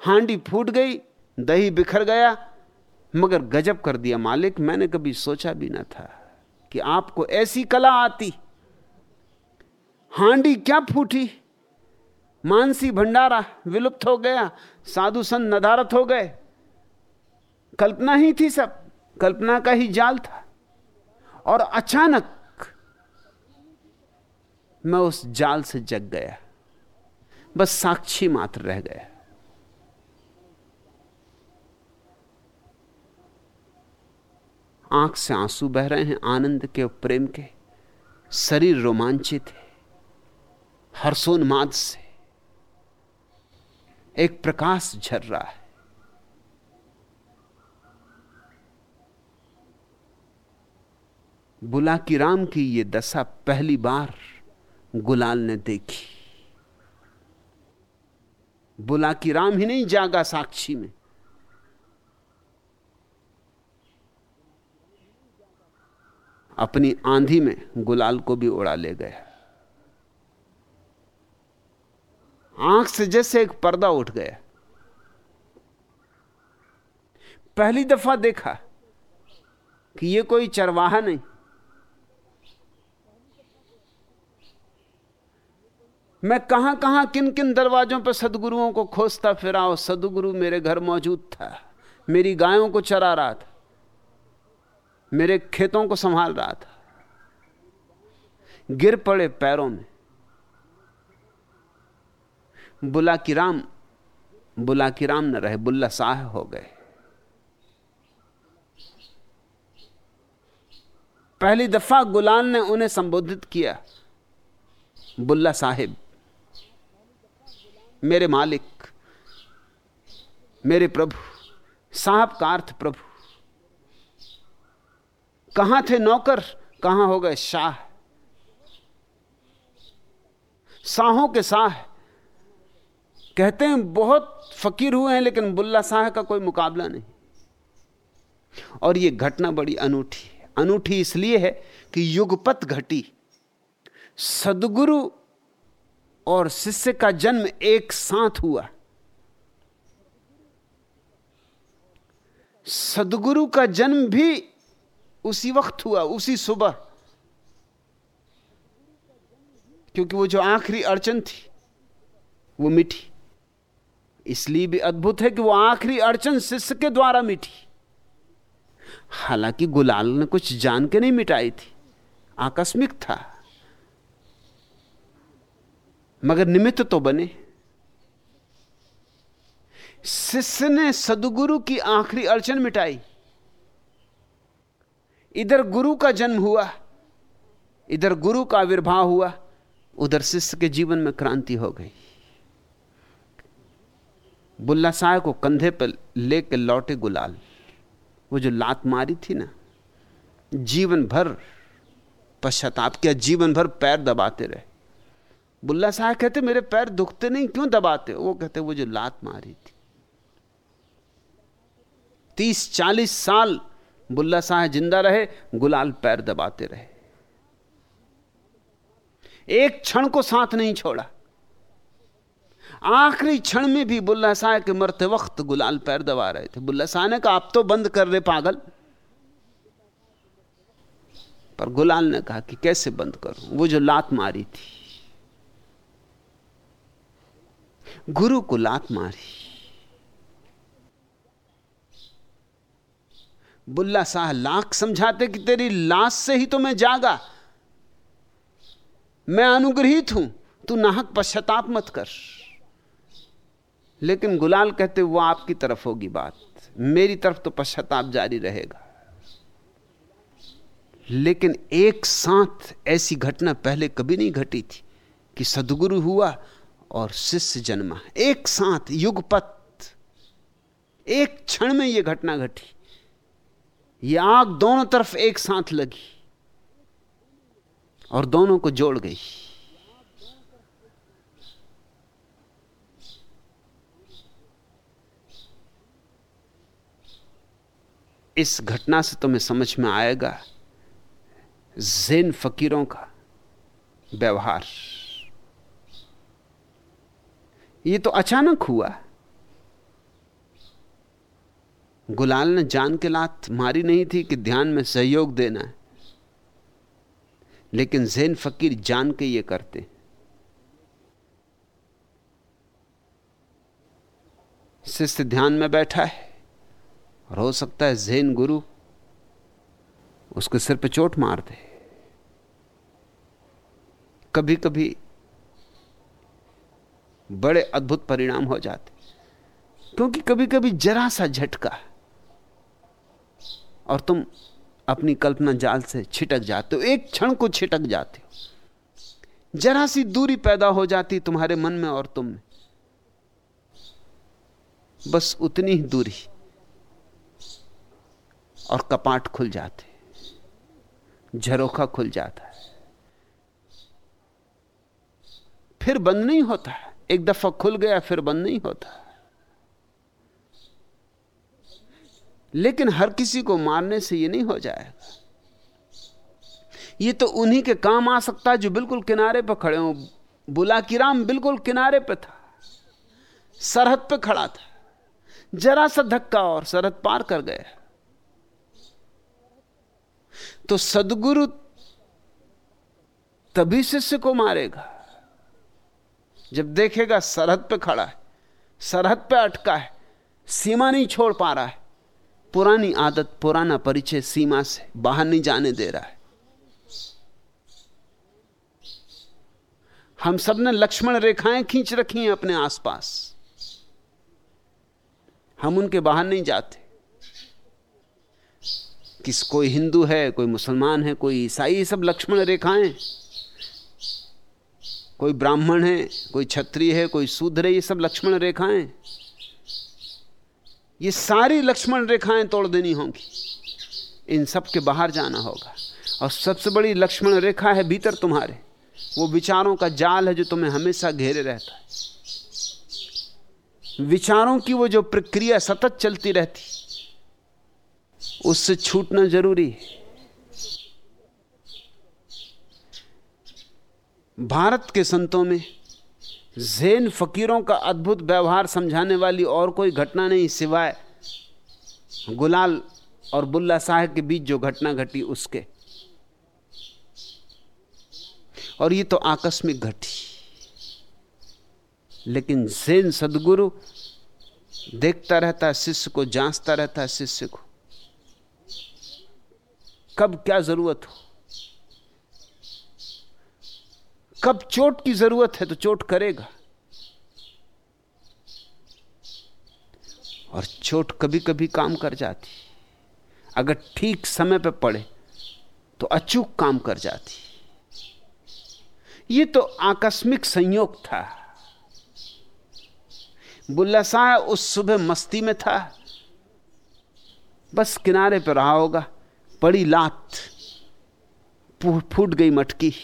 हांडी फूट गई, दही बिखर गया, मगर गजब कर दिया मालिक। मैंने कभी सोचा भी ना था कि आपको ऐसी कला आती। हांडी क्या फूटी? मानसी भंडारा विलुप्त हो गया, साधु संत नदारत हो गए। कल्पना ही थी सब, कल्पना का ही जाल था। और अचानक मैं उस जाल से जग गया, बस साक्षी मात्र रह गया। आँख से आँसू बह रहे हैं, आनंद के प्रेम के, शरीर रोमांचित है। हर्षोन्माद से एक प्रकाश झर रहा है। बुला की राम की ये दशा पहली बार गुलाल ने देखी। बुला की राम ही नहीं जागा साक्षी में। अपनी आंधी में गुलाल को भी उड़ा ले गया। आँख से जैसे एक पर्दा उठ गया। पहली दफ़ा देखा कि यह कोई चरवाहा नहीं। मैं कहाँ कहाँ किन किन दरवाजों पर सदगुरुओं को खोजता फिरा, और सदगुरु मेरे घर मौजूद था। मेरी गायों को चरा रहा था। मेरे खेतों को संभाल रहा था। गिर पड़े पैरों में। बुला की राम, बुला की राम न रहे, बुल्ला साह हो गए। पहली दफ़ा गुलाल ने उन्हें संबोधित किया, बुल्ला साहिब, मेरे मालिक, मेरे प्रभु साहब का अर्थ प्रभु, कहाँ थे नौकर, कहाँ हो गए शाह? शाहों के शाह कहते हैं बहुत फकीर हुए हैं, लेकिन बुल्ला शाह का कोई मुकाबला नहीं। और यह घटना बड़ी अनूठी है। अनूठी इसलिए है कि युगपत घटी। सदगुरु और शिष्य का जन्म एक साथ हुआ। सदगुरु का जन्म भी उसी वक्त हुआ, उसी सुबह। क्योंकि वो जो आखिरी अड़चन थी, वो मिठी इसलिए भी अद्भुत है कि वो आखिरी अड़चन शिष्य के द्वारा मिटी। हालाँकि गुलाल ने कुछ जान के नहीं मिटाई थी। आकस्मिक था। मगर निमित्त तो बने। शिष्य ने सदगुरु की आखिरी अड़चन मिटाई। इधर गुरु का जन्म हुआ। इधर गुरु का आविर्भाव हुआ। उधर शिष्य के जीवन में क्रांति हो गई। बुल्ला साहब को कंधे पर लेके लौटे गुलाल। वो जो लात मारी थी ना, जीवन भर पश्चाताप किया, जीवन भर पैर दबाते रहे। बुल्ला साहब कहते, मेरे पैर दुखते नहीं, क्यों दबाते वो कहते, वो जो लात मारी थी। तीस चालीस साल बुल्ला साहब ज़िंदा रहे, गुलाल पैर दबाते रहे। एक क्षण को साथ नहीं छोड़ा। आखिरी क्षण में भी बुल्ला शाह के मरते वक्त गुलाल पैर दबा रहे थे। बुल्ला शाह ने कहा, आप तो बंद कर रहे पागल। पर गुलाल ने कहा कि कैसे बंद करूँ? वो जो लात मारी थी। गुरु को लात मारी। बुल्ला शाह लाख समझाते कि तेरी लाश से ही तो मैं जागा। मैं अनुग्रहित हूँ। तू नाहक पश्चाताप मत कर। लेकिन गुलाल कहते वो आपकी तरफ़ होगी बात। मेरी तरफ़ तो पश्चाताप जारी रहेगा। लेकिन एक साथ ऐसी घटना पहले कभी नहीं घटी थी कि सदगुरु हुआ और शिष्य जन्मा। एक साथ युगपत, एक क्षण में यह घटना घटी। यह आग दोनों तरफ़ एक साथ लगी और दोनों को जोड़ गई। इस घटना से तुम्हें समझ में आएगा, जैन फकीरों का व्यवहार। ये तो अचानक हुआ। गुलाल ने जान के लात मारी नहीं थी कि ध्यान में सहयोग देना है। लेकिन जैन फकीर जान के ये करते। शिष्य ध्यान में बैठा है। और हो सकता है जैन गुरु उसके सिर पे चोट मार दे। कभी कभी बड़े अद्भुत परिणाम हो जाते क्योंकि कभी कभी जरा सा झटका और तुम अपनी कल्पना जाल से छिटक जाते हो, एक क्षण को छिटक जाते हो। जरा सी दूरी पैदा हो जाती तुम्हारे मन में और तुम में। बस उतनी ही दूरी। और कपाट खुल जाते झरोखा खुल जाता है। फिर बंद नहीं होता एक दफ़ा खुल गया, फिर बंद नहीं होता लेकिन हर किसी को मारने से यह नहीं हो जाएगा। यह तो उन्हीं के काम आ सकता है जो बिल्कुल किनारे पर खड़े हो। बुला किराम बिल्कुल किनारे पर था। सरहद पे खड़ा था। जरा सा धक्का और सरहद पार कर गया। तो सदगुरु तभी शिष्य को मारेगा। जब देखेगा सरहद पे खड़ा है, सरहद पे अटका है, सीमा नहीं छोड़ पा रहा है। पुरानी आदत, पुराना परिचय सीमा से बाहर नहीं जाने दे रहा है। हम सबने लक्ष्मण रेखाएँ खींच रखी हैं अपने आसपास। हम उनके बाहर नहीं जाते। किस, कोई हिंदू है, कोई मुसलमान है, कोई ईसाई सब लक्ष्मण रेखाएँ। कोई ब्राह्मण है, कोई क्षत्रिय है, कोई शूद्र है, ये सब लक्ष्मण रेखाएँ। ये सारी लक्ष्मण रेखाएँ तोड़ देनी होंगी। इन सब के बाहर जाना होगा। और सबसे बड़ी लक्ष्मण रेखा है भीतर तुम्हारे। वो विचारों का जाल है जो तुम्हें हमेशा घेरे रहता है। विचारों की वो जो प्रक्रिया सतत चलती रहती उससे छूटना ज़रूरी है। भारत के संतों में जैन फकीरों का अद्भुत व्यवहार समझाने वाली और कोई घटना नहीं, सिवाय गुलाल और बुल्ला साहब के बीच जो घटना घटी उसके। और ये तो आकस्मिक घटी। लेकिन जैन सदगुरु देखता रहता है शिष्य को जांचता रहता है शिष्य को कब क्या ज़रूरत हो? कब चोट की ज़रूरत है तो चोट करेगा। और चोट कभी कभी काम कर जाती। अगर ठीक समय पर पड़े तो अचूक काम कर जाती। ये तो आकस्मिक संयोग था। बुल्ला शाह उस सुबह मस्ती में था। बस किनारे पर रहा होगा। पड़ी लात फूट गई मटकी।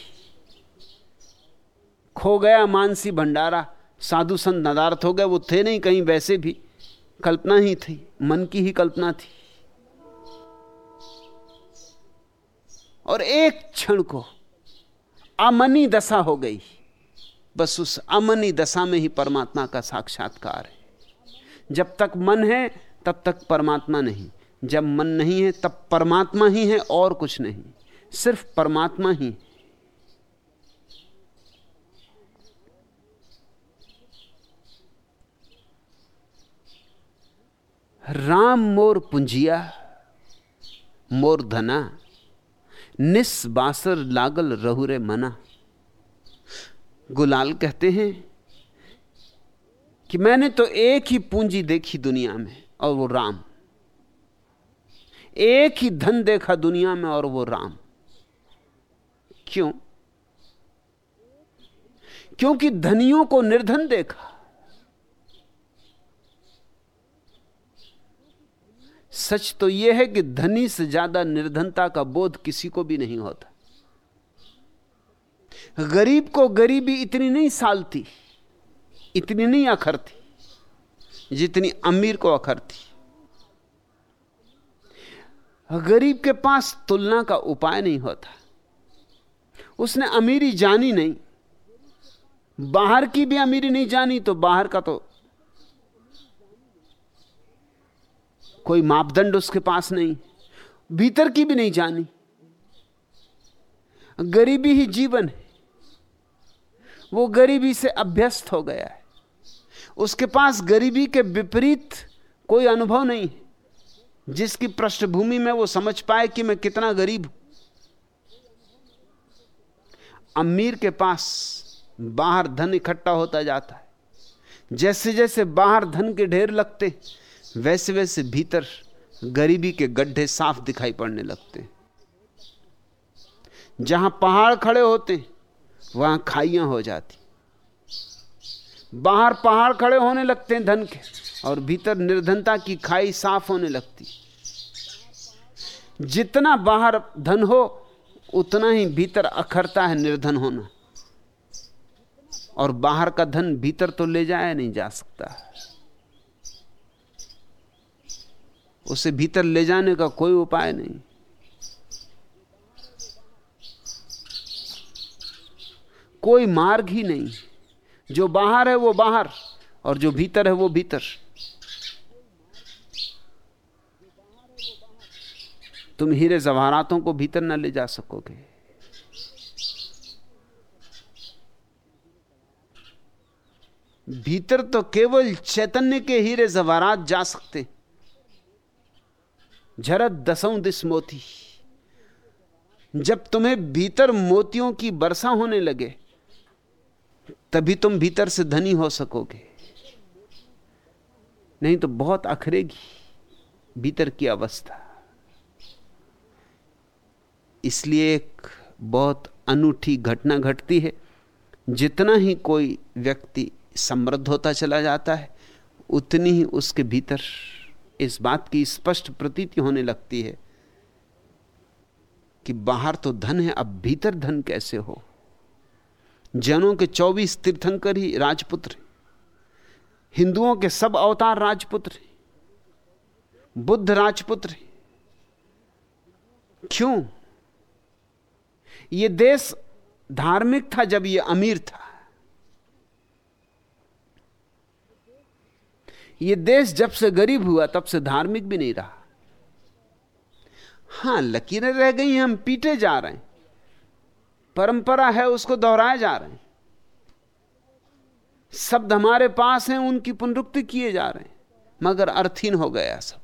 खो गया मानसी भंडारा, साधु संत नदारत हो गए, वो थे नहीं कहीं, वैसे भी कल्पना ही थी, मन की ही कल्पना थी। और एक क्षण को अमनी दशा हो गई। बस उस अमनी दशा में ही परमात्मा का साक्षात्कार है। जब तक मन है, तब तक परमात्मा नहीं। जब मन नहीं है, तब परमात्मा ही है और कुछ नहीं। सिर्फ़ परमात्मा ही। राम मोर पुंजिया, मोर धना निस्बासर लागल रहुरे मना। गुलाल कहते हैं कि मैंने तो एक ही पूंजी देखी दुनिया में, और वो राम। एक ही धन देखा दुनिया में और वो राम। क्यों? क्योंकि धनियों को निर्धन देखा। सच तो यह है कि धनी से ज़्यादा निर्धनता का बोध किसी को भी नहीं होता। गरीब को गरीबी इतनी नहीं सालती, इतनी नहीं अखरती, जितनी अमीर को अखरती। गरीब के पास तुलना का उपाय नहीं होता। उसने अमीरी जानी नहीं। बाहर की भी अमीरी नहीं जानी तो बाहर का तो कोई मापदंड उसके पास नहीं। भीतर की भी नहीं जानी। गरीबी ही जीवन है। वो गरीबी से अभ्यस्त हो गया है। उसके पास गरीबी के विपरीत कोई अनुभव नहीं है। जिसकी पृष्ठभूमि में वो समझ पाए कि मैं कितना गरीब हूँ। अमीर के पास बाहर धन इकट्ठा होता जाता है। जैसे जैसे बाहर धन के ढेर लगते, वैसे वैसे भीतर गरीबी के गड्ढे साफ़ दिखाई पड़ने लगते। जहाँ पहाड़ खड़े होते, वहाँ खाइयाँ हो जाती। बाहर पहाड़ खड़े होने लगते हैं धन के। और भीतर निर्धनता की खाई साफ़ होने लगती। जितना बाहर धन हो, उतना ही भीतर अखरता है निर्धन होना। और बाहर का धन भीतर तो ले जाया नहीं जा सकता। उसे भीतर ले जाने का कोई उपाय नहीं। कोई मार्ग ही नहीं। जो बाहर है वो बाहर, और जो भीतर है वो भीतर। तुम हीरे जवाहरातों को भीतर न ले जा सकोगे। भीतर तो केवल चैतन्य के हीरे जवाहरात जा सकते। झरत दसों दिस मोती। जब तुम्हें भीतर मोतियों की वर्षा होने लगे, तभी तुम भीतर से धनी हो सकोगे। नहीं तो बहुत अखरेगी भीतर की अवस्था। इसलिए एक बहुत अनूठी घटना घटती है। जितना ही कोई व्यक्ति समृद्ध होता चला जाता है, उतनी ही उसके भीतर इस बात की स्पष्ट प्रतीति होने लगती है कि बाहर तो धन है, अब भीतर धन कैसे हो? जनों के 24 तीर्थंकर ही राजपुत्र हिंदुओं के सब अवतार राजपुत्र बुद्ध राजपुत्र क्यों? यह देश धार्मिक था जब यह अमीर था। यह देश जब से गरीब हुआ, तब से धार्मिक भी नहीं रहा। हाँ, लकीरें रह गई हम पीटे जा रहे हैं। परंपरा है, उसको दोहराए जा रहे हैं। शब्द हमारे पास हैं, उनकी पुनरुक्ति किए जा रहे हैं। मगर अर्थहीन हो गया सब।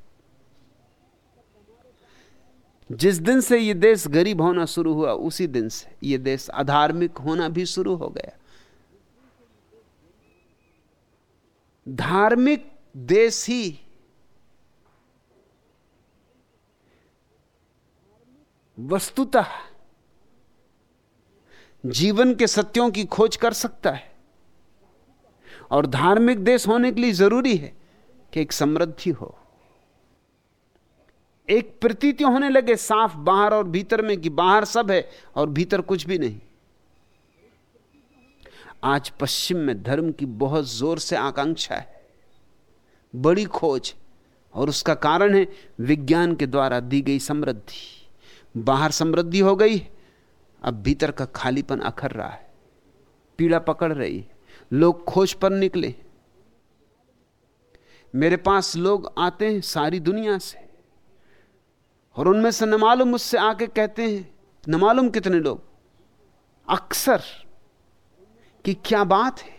जिस दिन से यह देश गरीब होना शुरू हुआ, उसी दिन से यह देश अधार्मिक होना भी शुरू हो गया। धार्मिक देश ही वस्तुतः जीवन के सत्यों की खोज कर सकता है। और धार्मिक देश होने के लिए ज़रूरी है कि एक समृद्धि हो। एक प्रतीति होने लगे साफ़ बाहर और भीतर में कि बाहर सब है और भीतर कुछ भी नहीं। आज पश्चिम में धर्म की बहुत ज़ोर से आकांक्षा है, बड़ी खोज, और उसका कारण है विज्ञान के द्वारा दी गई समृद्धि। बाहर समृद्धि हो गई, अब भीतर का खालीपन अखर रहा है, पीड़ा पकड़ रही है, लोग खोज पर निकले। मेरे पास लोग आते हैं सारी दुनिया से। और उनमें से न मालूम मुझसे आके कहते हैं, न मालूम कितने लोग। अक्सर कि क्या बात है?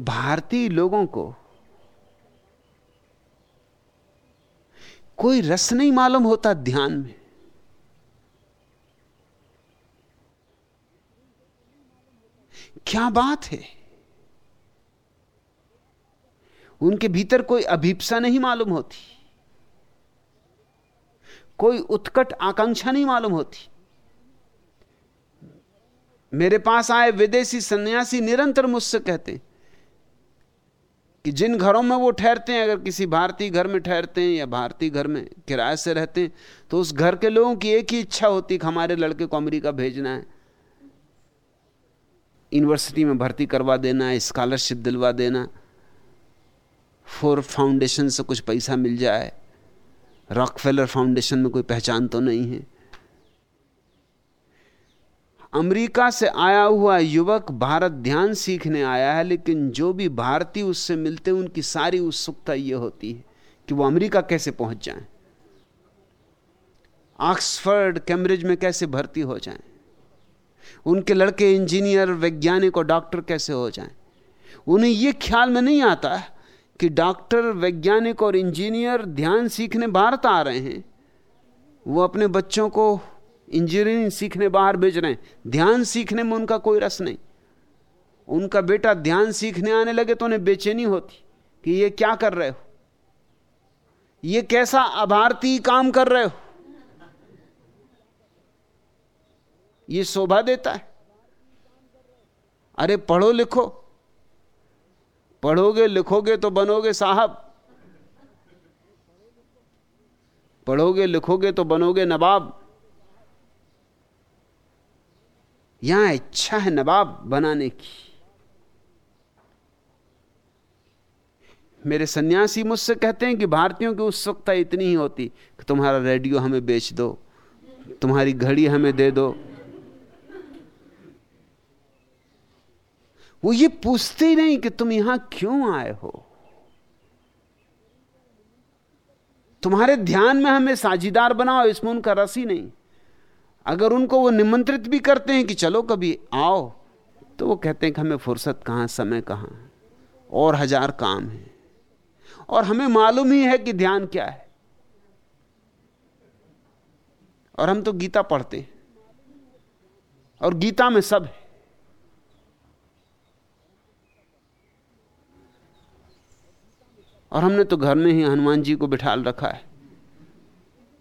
भारतीय लोगों को कोई रस नहीं मालूम होता ध्यान में। क्या बात है? उनके भीतर कोई अभीपसा नहीं मालूम होती। कोई उत्कट आकांक्षा नहीं मालूम होती। मेरे पास आए विदेशी सन्यासी निरंतर मुझसे कहते हैं कि जिन घरों में वो ठहरते हैं, अगर किसी भारतीय घर में ठहरते हैं या भारतीय घर में किराए से रहते हैं तो उस घर के लोगों की एक ही इच्छा होती कि हमारे लड़के को अमेरिका भेजना है। यूनिवर्सिटी में भर्ती करवा देना है स्कॉलरशिप दिलवा देना फोर फाउंडेशन से कुछ पैसा मिल जाए। रॉकफेलर फाउंडेशन में कोई पहचान तो नहीं है। अमेरिका से आया हुआ युवक भारत ध्यान सीखने आया है लेकिन जो भी भारतीय उससे मिलते हैं उनकी सारी उत्सुकता यह होती है कि वो अमेरिका कैसे पहुँच जाएँ, ऑक्सफर्ड कैम्ब्रिज में कैसे भर्ती हो जाएँ, उनके लड़के इंजीनियर वैज्ञानिक और डॉक्टर कैसे हो जाएँ। उन्हें यह ख्याल में नहीं आता कि डॉक्टर, वैज्ञानिक और इंजीनियर ध्यान सीखने भारत आ रहे हैं। वो अपने बच्चों को इंजीनियरिंग सीखने बाहर भेज रहे हैं। ध्यान सीखने में उनका कोई रस नहीं। उनका बेटा ध्यान सीखने आने लगे तो उन्हें बेचैनी होती कि ये क्या कर रहे हो? ये कैसा अभारती काम कर रहे हो? ये शोभा देता है। अरे पढ़ो लिखो। पढ़ोगे, लिखोगे तो बनोगे साहब। पढ़ोगे, लिखोगे तो बनोगे नवाब। यहाँ इच्छा है नवाब बनाने की। मेरे सन्यासी मुझसे कहते हैं कि भारतीयों की उत्सुकता इतनी ही होती कि तुम्हारा रेडियो हमें बेच दो, तुम्हारी घड़ी हमें दे दो। वो ये पूछते ही नहीं कि तुम यहाँ क्यों आए हो। तुम्हारे ध्यान में हमें साझीदार बनाओ, इसमें उनका रस ही नहीं। अगर उनको वो निमंत्रित भी करते हैं कि चलो कभी आओ तो वो कहते हैं कि हमें फुर्सत कहाँ, समय कहाँ। और हज़ार काम है। और हमें मालूम ही है कि ध्यान क्या है। और हम तो गीता पढ़ते हैं। और गीता में सब है। और हमने तो घर में ही हनुमान जी को बिठाल रखा है।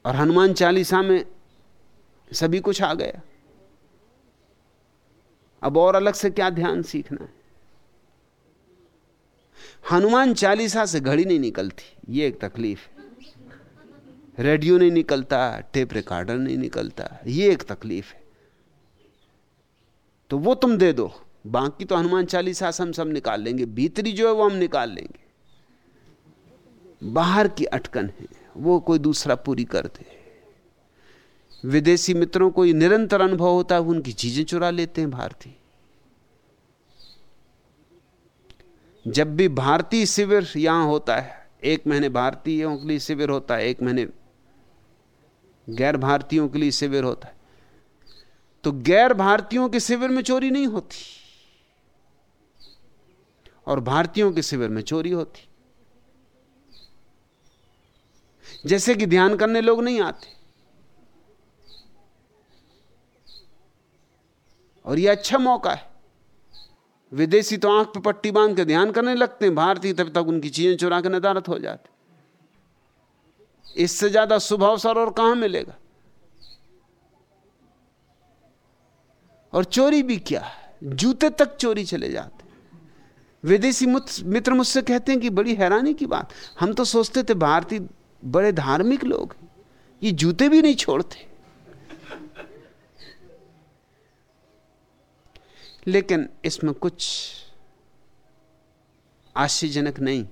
और हनुमान चालीसा में सभी कुछ आ गया। अब और अलग से क्या ध्यान सीखना है? हनुमान चालीसा से घड़ी नहीं निकलती, ये एक तकलीफ़ है। रेडियो नहीं निकलता, टेप रिकॉर्डर नहीं निकलता, ये एक तकलीफ़ है। तो वो तुम दे दो, बाकी तो हनुमान चालीसा से हम सब निकाल लेंगे, भीतरी जो है वो हम निकाल लेंगे। बाहर की अटकन है, वो कोई दूसरा पूरी कर दे। विदेशी मित्रों को निरंतर अनुभव होता है उनकी चीज़ें चुरा लेते हैं भारतीय। जब भी भारतीय शिविर यहाँ होता है, एक महीने भारतीयों के लिए शिविर होता है, एक महीने गैर भारतीयों के लिए शिविर होता है तो गैर भारतीयों के शिविर में चोरी नहीं होती। और भारतीयों के शिविर में चोरी होती। जैसे कि ध्यान करने लोग नहीं आते। और यह अच्छा मौका है। विदेशी तो आँख पर पट्टी बाँध के ध्यान करने लगते हैं, भारतीय तब तक उनकी चीज़ें चुरा के नदारत हो जाती। इससे ज़्यादा शुभ अवसर और कहाँ मिलेगा? और चोरी भी क्या है? जूते तक चोरी चले जाते विदेशी मित्र मुझसे कहते हैं कि बड़ी हैरानी की बात। हम तो सोचते थे भारतीय बड़े धार्मिक लोग ये जूते भी नहीं छोड़ते। लेकिन इसमें कुछ आश्चर्यजनक नहीं।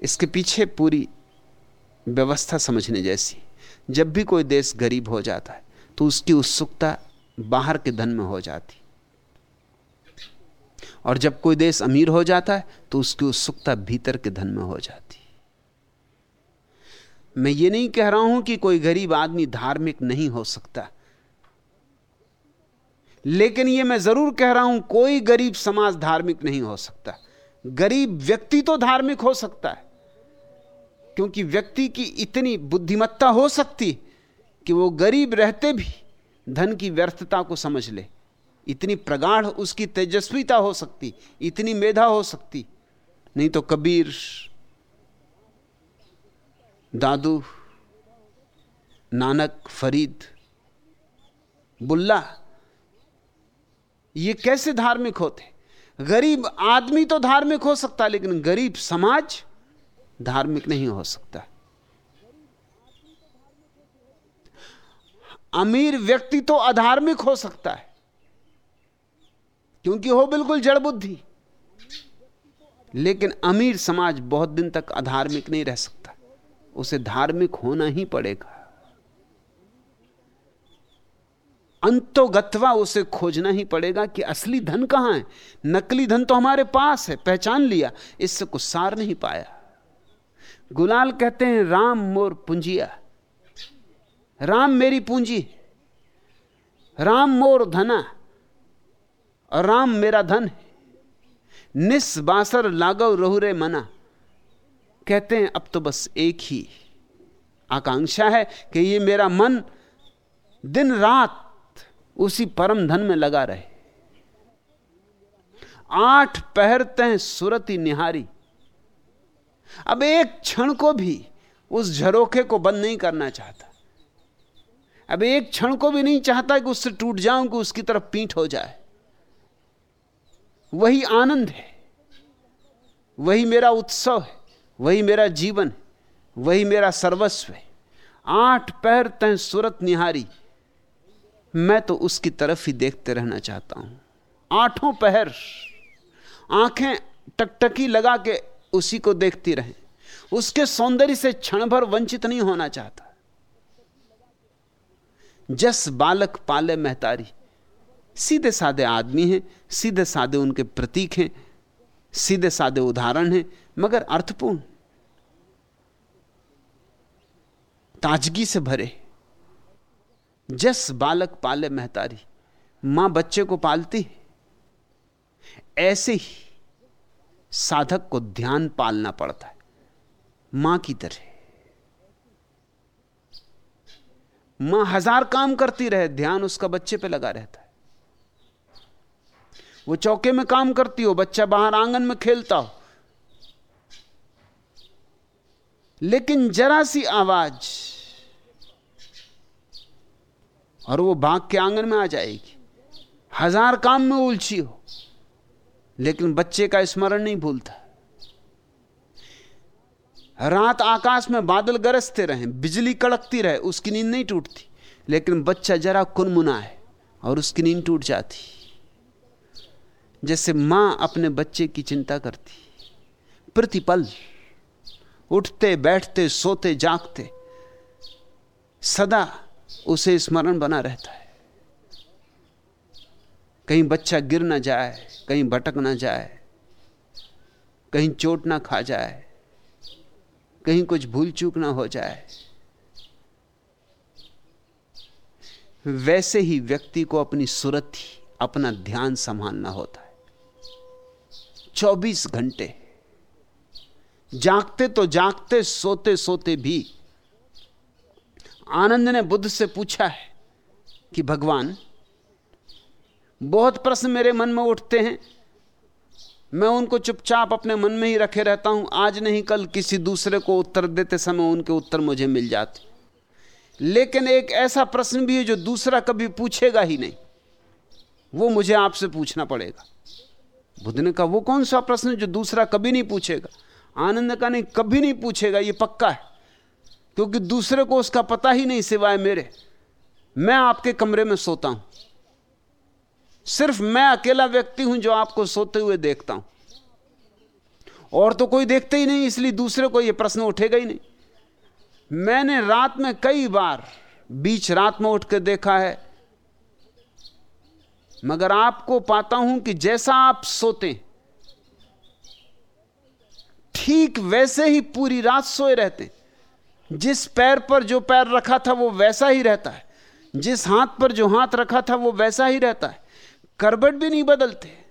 इसके पीछे पूरी व्यवस्था समझने जैसी। जब भी कोई देश गरीब हो जाता है तो उसकी उत्सुकता बाहर के धन में हो जाती। और जब कोई देश अमीर हो जाता है तो उसकी उत्सुकता भीतर के धन में हो जाती। मैं ये नहीं कह रहा हूँ कि कोई गरीब आदमी धार्मिक नहीं हो सकता। लेकिन यह मैं ज़रूर कह रहा हूँ, कोई गरीब समाज धार्मिक नहीं हो सकता। गरीब व्यक्ति तो धार्मिक हो सकता है, क्योंकि व्यक्ति की इतनी बुद्धिमत्ता हो सकती कि वो गरीब रहते भी धन की व्यर्थता को समझ ले। इतनी प्रगाढ़ उसकी तेजस्विता हो सकती, इतनी मेधा हो सकती, नहीं तो कबीर दादू, नानक, फरीद, बुल्ला, ये कैसे धार्मिक होते? गरीब आदमी तो धार्मिक हो सकता, लेकिन गरीब समाज धार्मिक नहीं हो सकता। अमीर व्यक्ति तो अधार्मिक हो सकता है, क्योंकि हो बिल्कुल जड़ बुद्धि। लेकिन अमीर समाज बहुत दिन तक अधार्मिक नहीं रह सकता। उसे धार्मिक होना ही पड़ेगा। अंतोगत्वा उसे खोजना ही पड़ेगा कि असली धन कहाँ है। नकली धन तो हमारे पास है, पहचान लिया, इससे कुछ सार नहीं पाया। गुलाल कहते हैं, राम मोर पूंजिया, राम मेरी पूंजी, राम मोर धना, और राम मेरा धन है। निस्बासर लागव रहुरे मना कहते हैं, अब तो बस एक ही आकांक्षा है कि ये मेरा मन दिन रात उसी परम धन में लगा रहे। आठ पहरते हैं सुरती निहारी। अब एक क्षण को भी उस झरोखे को बंद नहीं करना चाहता। अब एक क्षण को भी नहीं चाहता कि उससे टूट जाऊँ, कि उसकी तरफ़ पीठ हो जाए। वही आनंद है, वही मेरा उत्सव है। वही मेरा जीवन है, वही मेरा सर्वस्व है। आठ पैर तय सुरत निहारी, मैं तो उसकी तरफ़ ही देखते रहना चाहता हूँ। आठों पहर, आँखें टकटकी लगा के उसी को देखती रहें। उसके सौंदर्य से क्षण भर वंचित नहीं होना चाहता। जस बालक पाले महतारी, सीधे साधे आदमी हैं, सीधे साधे उनके प्रतीक हैं, सीधे साधे उदाहरण हैं, मगर अर्थपूर्ण। ताजगी से भरे। जस बालक पाले महतारी, माँ बच्चे को पालती ऐसे ही साधक को ध्यान पालना पड़ता है, माँ की तरह। माँ हज़ार काम करती रहे, ध्यान उसका बच्चे पे लगा रहता है। वो चौके में काम करती हो, बच्चा बाहर आँगन में खेलता हो। लेकिन जरा सी आवाज़ और वो भाग के आँगन में आ जाएगी। हज़ार काम में उलझी हो, लेकिन बच्चे का स्मरण नहीं भूलता। रात आकाश में बादल गरजते रहे, बिजली कड़कती रहे, उसकी नींद नहीं टूटती। लेकिन बच्चा जरा कुनमुना है और उसकी नींद टूट जाती। जैसे माँ अपने बच्चे की चिंता करती। प्रतिपल। उठते, बैठते, सोते, जागते, सदा उसे स्मरण बना रहता है। कहीं बच्चा गिर ना जाए, कहीं भटक ना जाए, कहीं चोट ना खा जाए, कहीं कुछ भूल चूक ना हो जाए, वैसे ही व्यक्ति को अपनी सुरत ही अपना ध्यान संभालना होता है। 24 घंटे जागते तो जागते, सोते सोते भी। आनंद ने बुद्ध से पूछा है कि, भगवान, बहुत प्रश्न मेरे मन में उठते हैं। मैं उनको चुपचाप अपने मन में ही रखे रहता हूँ। आज नहीं, कल किसी दूसरे को उत्तर देते समय उनके उत्तर मुझे मिल जाते लेकिन एक ऐसा प्रश्न भी है जो दूसरा कभी पूछेगा ही नहीं। वो मुझे आपसे पूछना पड़ेगा। बुद्ध ने कहा, वो कौन सा प्रश्न जो दूसरा कभी नहीं पूछेगा? आनंद का नहीं, कभी नहीं पूछेगा, ये पक्का है। क्योंकि दूसरे को उसका पता ही नहीं सिवाय मेरे। मैं आपके कमरे में सोता हूँ। सिर्फ़ मैं अकेला व्यक्ति हूँ जो आपको सोते हुए देखता हूँ। और तो कोई देखते ही नहीं, इसलिए दूसरे को यह प्रश्न उठेगा ही नहीं। मैंने रात में कई बार बीच रात में उठ कर देखा है। मगर आपको पाता हूँ कि जैसा आप सोते ठीक वैसे ही पूरी रात सोए रहते। जिस पैर पर जो पैर रखा था वो वैसा ही रहता है। जिस हाथ पर जो हाथ रखा था वो वैसा ही रहता है। करबट भी नहीं बदलते।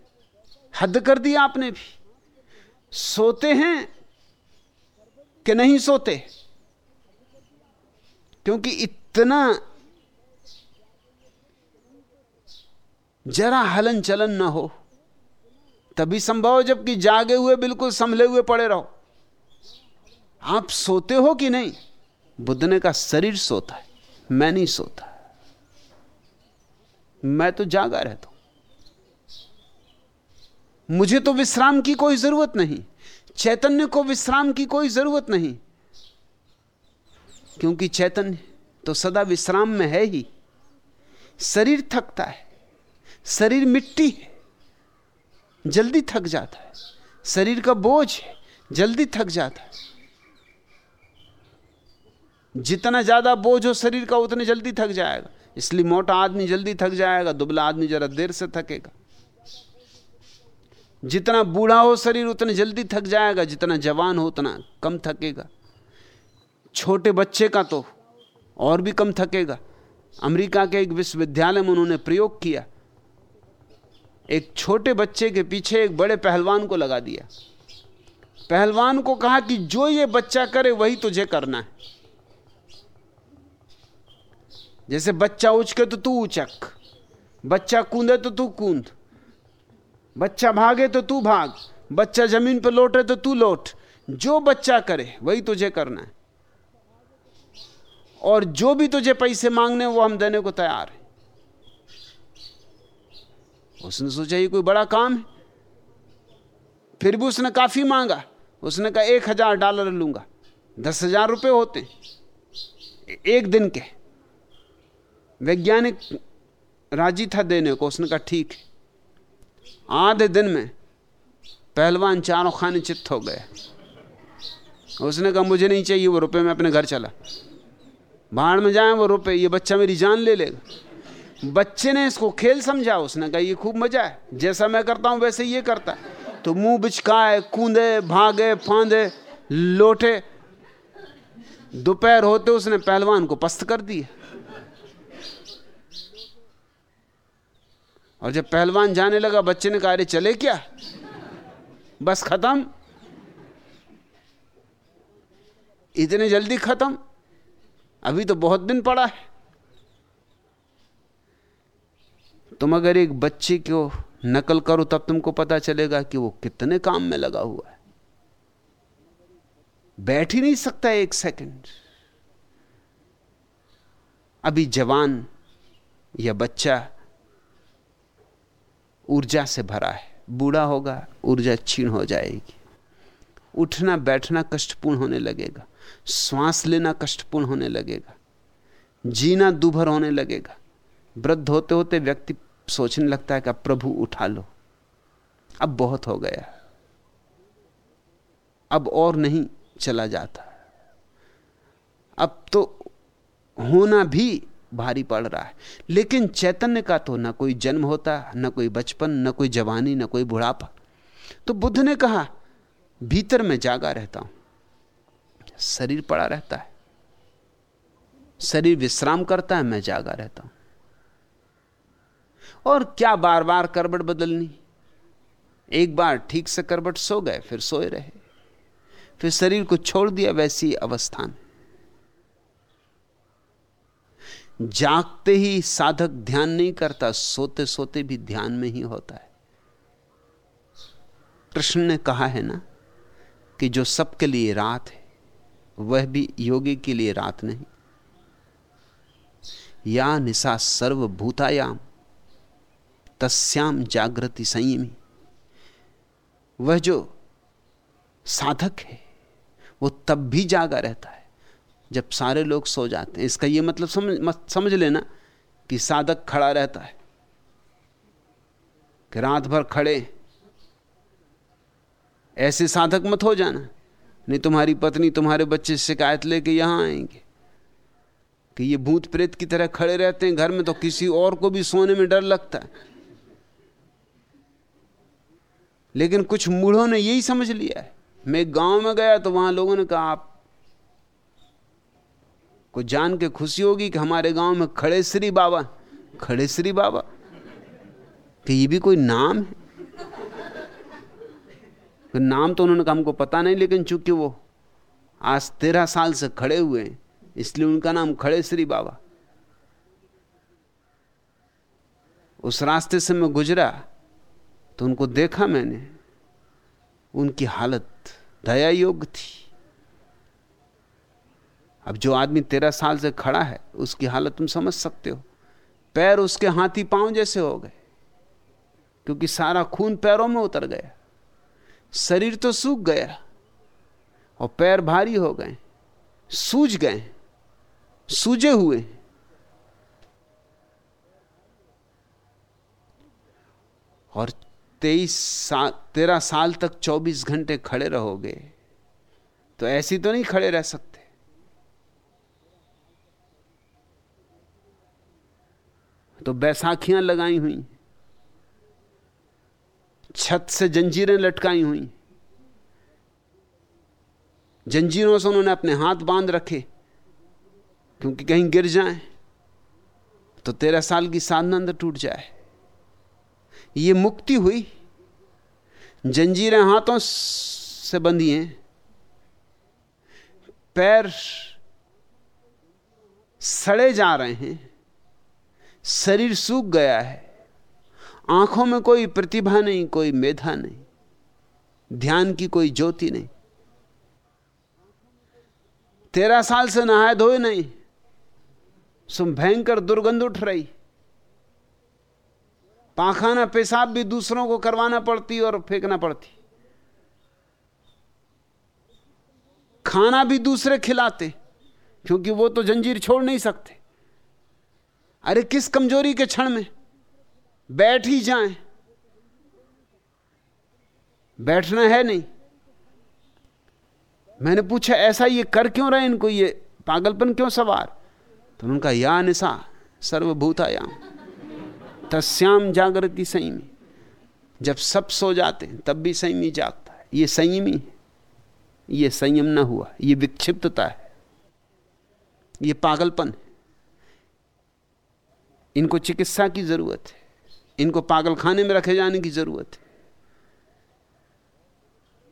हद कर दिया आपने भी। सोते हैं कि नहीं सोते? क्योंकि इतना जरा हलन चलन ना हो। तभी संभव जबकि जागे हुए बिल्कुल संभले हुए पड़े रहो। आप सोते हो कि नहीं? बुद्ध ने कहा शरीर सोता है, मैं नहीं सोता। मैं तो जागा रहता हूँ। मुझे तो विश्राम की कोई ज़रूरत नहीं, चैतन्य को विश्राम की कोई ज़रूरत नहीं। क्योंकि चैतन्य तो सदा विश्राम में है ही। शरीर थकता है, शरीर मिट्टी है। जल्दी थक जाता है। शरीर का बोझ है, जल्दी थक जाता है। जितना ज़्यादा बोझ हो शरीर का, उतने जल्दी थक जाएगा। इसलिए मोटा आदमी जल्दी थक जाएगा, दुबला आदमी जरा देर से थकेगा। जितना बूढ़ा हो शरीर, उतने जल्दी थक जाएगा। जितना जवान हो, उतना कम थकेगा। छोटे बच्चे का तो और भी कम थकेगा। अमेरिका के एक विश्वविद्यालय में उन्होंने प्रयोग किया। एक छोटे बच्चे के पीछे एक बड़े पहलवान को लगा दिया। पहलवान को कहा कि जो ये बच्चा करे, वही तुझे करना है। जैसे बच्चा उचके तो तू उचक, बच्चा कूदे तो तू कूद, बच्चा भागे तो तू भाग, बच्चा ज़मीन पर लौटे तो तू लौट। जो बच्चा करे, वही तुझे करना है। और जो भी तुझे पैसे मांगने वो हम देने को तैयार है। उसने सोचा, ये कोई बड़ा काम है। फिर भी उसने काफ़ी मांगा। उसने कहा, एक हज़ार डॉलर लूँगा। दस हज़ार रुपये होते एक दिन के। वैज्ञानिक राज़ी था देने को। उसने कहा, ठीक है। आधे दिन में पहलवान चारों खाने चित्त हो गए। उसने कहा, मुझे नहीं चाहिए, वो रुपए में अपने घर चला। बाहर में जाए, वो रुपए ये बच्चा मेरी जान ले लेगा। बच्चे ने इसको खेल समझा, उसने कहा, ये खूब मज़ा है। जैसा मैं करता हूँ, वैसे ये करता है। तो मुँह बिचकाए, कूदे, भागे, फांदे, लोटे। दोपहर होते उसने पहलवान को पस्त कर दिया और जब पहलवान जाने लगा, बच्चे ने कहा, अरे, चले क्या? बस खत्म। इतने जल्दी खत्म? अभी तो बहुत दिन पड़ा है। तुम अगर एक बच्चे को नकल करो, तब तुमको पता चलेगा कि वो कितने काम में लगा हुआ है। बैठ ही नहीं सकता एक सेकंड। अभी जवान या बच्चा ऊर्जा से भरा है, बूढ़ा होगा, ऊर्जा क्षीण हो जाएगी। उठना, बैठना कष्टपूर्ण होने लगेगा, श्वास लेना कष्टपूर्ण होने लगेगा, जीना दुभर होने लगेगा। वृद्ध होते होते व्यक्ति सोचने लगता है कि अब प्रभु उठा लो। अब बहुत हो गया। अब और नहीं चला जाता। अब तो होना भी भारी पड़ रहा है। लेकिन चैतन्य का तो ना कोई जन्म होता, ना कोई बचपन, ना कोई जवानी, ना कोई बुढ़ापा। तो बुद्ध ने कहा, भीतर में जागा रहता हूँ। शरीर पड़ा रहता है। शरीर विश्राम करता है, मैं जागा रहता हूँ। और क्या बार बार करबट बदलनी? एक बार ठीक से करबट सो गए, फिर सोए रहे। फिर शरीर को छोड़ दिया वैसी अवस्था में। जागते ही साधक ध्यान नहीं करता सोते सोते भी ध्यान में ही होता है। कृष्ण ने कहा है ना, कि जो सबके लिए रात है, वह भी योगी के लिए रात नहीं। या निशा सर्वभूतायाम। तस्याम जागृति संयमी। वह जो साधक है, वो तब भी जागा रहता है, जब सारे लोग सो जाते हैं। इसका यह मतलब समझ, मत, समझ लेना कि साधक खड़ा रहता है, कि रात भर खड़े ऐसे साधक मत हो जाना, नहीं तुम्हारी पत्नी तुम्हारे बच्चे शिकायत लेके यहाँ आएँगे, कि ये भूत प्रेत की तरह खड़े रहते हैं घर में तो किसी और को भी सोने में डर लगता है। लेकिन कुछ मूढ़ों ने यही समझ लिया है। मैं गाँव में गया तो वहाँ लोगों ने कहा, आप को जान के खुशी होगी कि हमारे गाँव में खड़े श्री बाबा खड़े श्री बाबा? कि ये भी कोई नाम है? तो नाम तो उन्होंने कहा, हमको पता नहीं, लेकिन चूँकि वो आज तेरह साल से खड़े हुए हैं, इसलिए उनका नाम खड़े श्री बाबा। उस रास्ते से मैं गुजरा तो उनको देखा मैंने। उनकी हालत दया योग्य थी। अब जो आदमी तेरह साल से खड़ा है, उसकी हालत तुम समझ सकते हो। पैर उसके हाथी पाँव जैसे हो गए, क्योंकि सारा खून पैरों में उतर गया। शरीर तो सूख गया और पैर भारी हो गए, सूज गए, सूजे हुए। और तेईस साल, तेरह साल तक चौबीस घंटे खड़े रहोगे तो ऐसी तो नहीं खड़े रह सकते। तो बैसाखियाँ लगाई हुई, छत से जंजीरें लटकाई हुई, जंजीरों से उन्होंने अपने हाथ बाँध रखे, क्योंकि कहीं गिर जाए तो तेरह साल की साधना अंदर टूट जाए। ये मुक्ति हुई। जंजीरें हाथों से बंधी हैं। पैर सड़े जा रहे हैं। शरीर सूख गया है। आँखों में कोई प्रतिभा नहीं, कोई मेधा नहीं। ध्यान की कोई ज्योति नहीं। तेरह साल से नहाए धोए नहीं। सुम भयंकर दुर्गंध उठ रही। पाखाना पेशाब भी दूसरों को करवाना पड़ती और फेंकना पड़ती। खाना भी दूसरे खिलाते, क्योंकि वो तो जंजीर छोड़ नहीं सकते। अरे किस कमज़ोरी के क्षण में? बैठ ही जाएँ। बैठना है नहीं। मैंने पूछा, ऐसा ये कर क्यों रहे इनको? ये पागलपन क्यों सवार? तो उनका या निशा, सर्वभूतायाम। तस्याम जागृति संयमी जब सब सो जाते हैं, तब भी संयमी जागता है। ये संयमी है। ये संयम ना हुआ। ये विक्षिप्तता है। ये पागलपन है। इनको चिकित्सा की ज़रूरत है। इनको पागल खाने में रखे जाने की ज़रूरत है।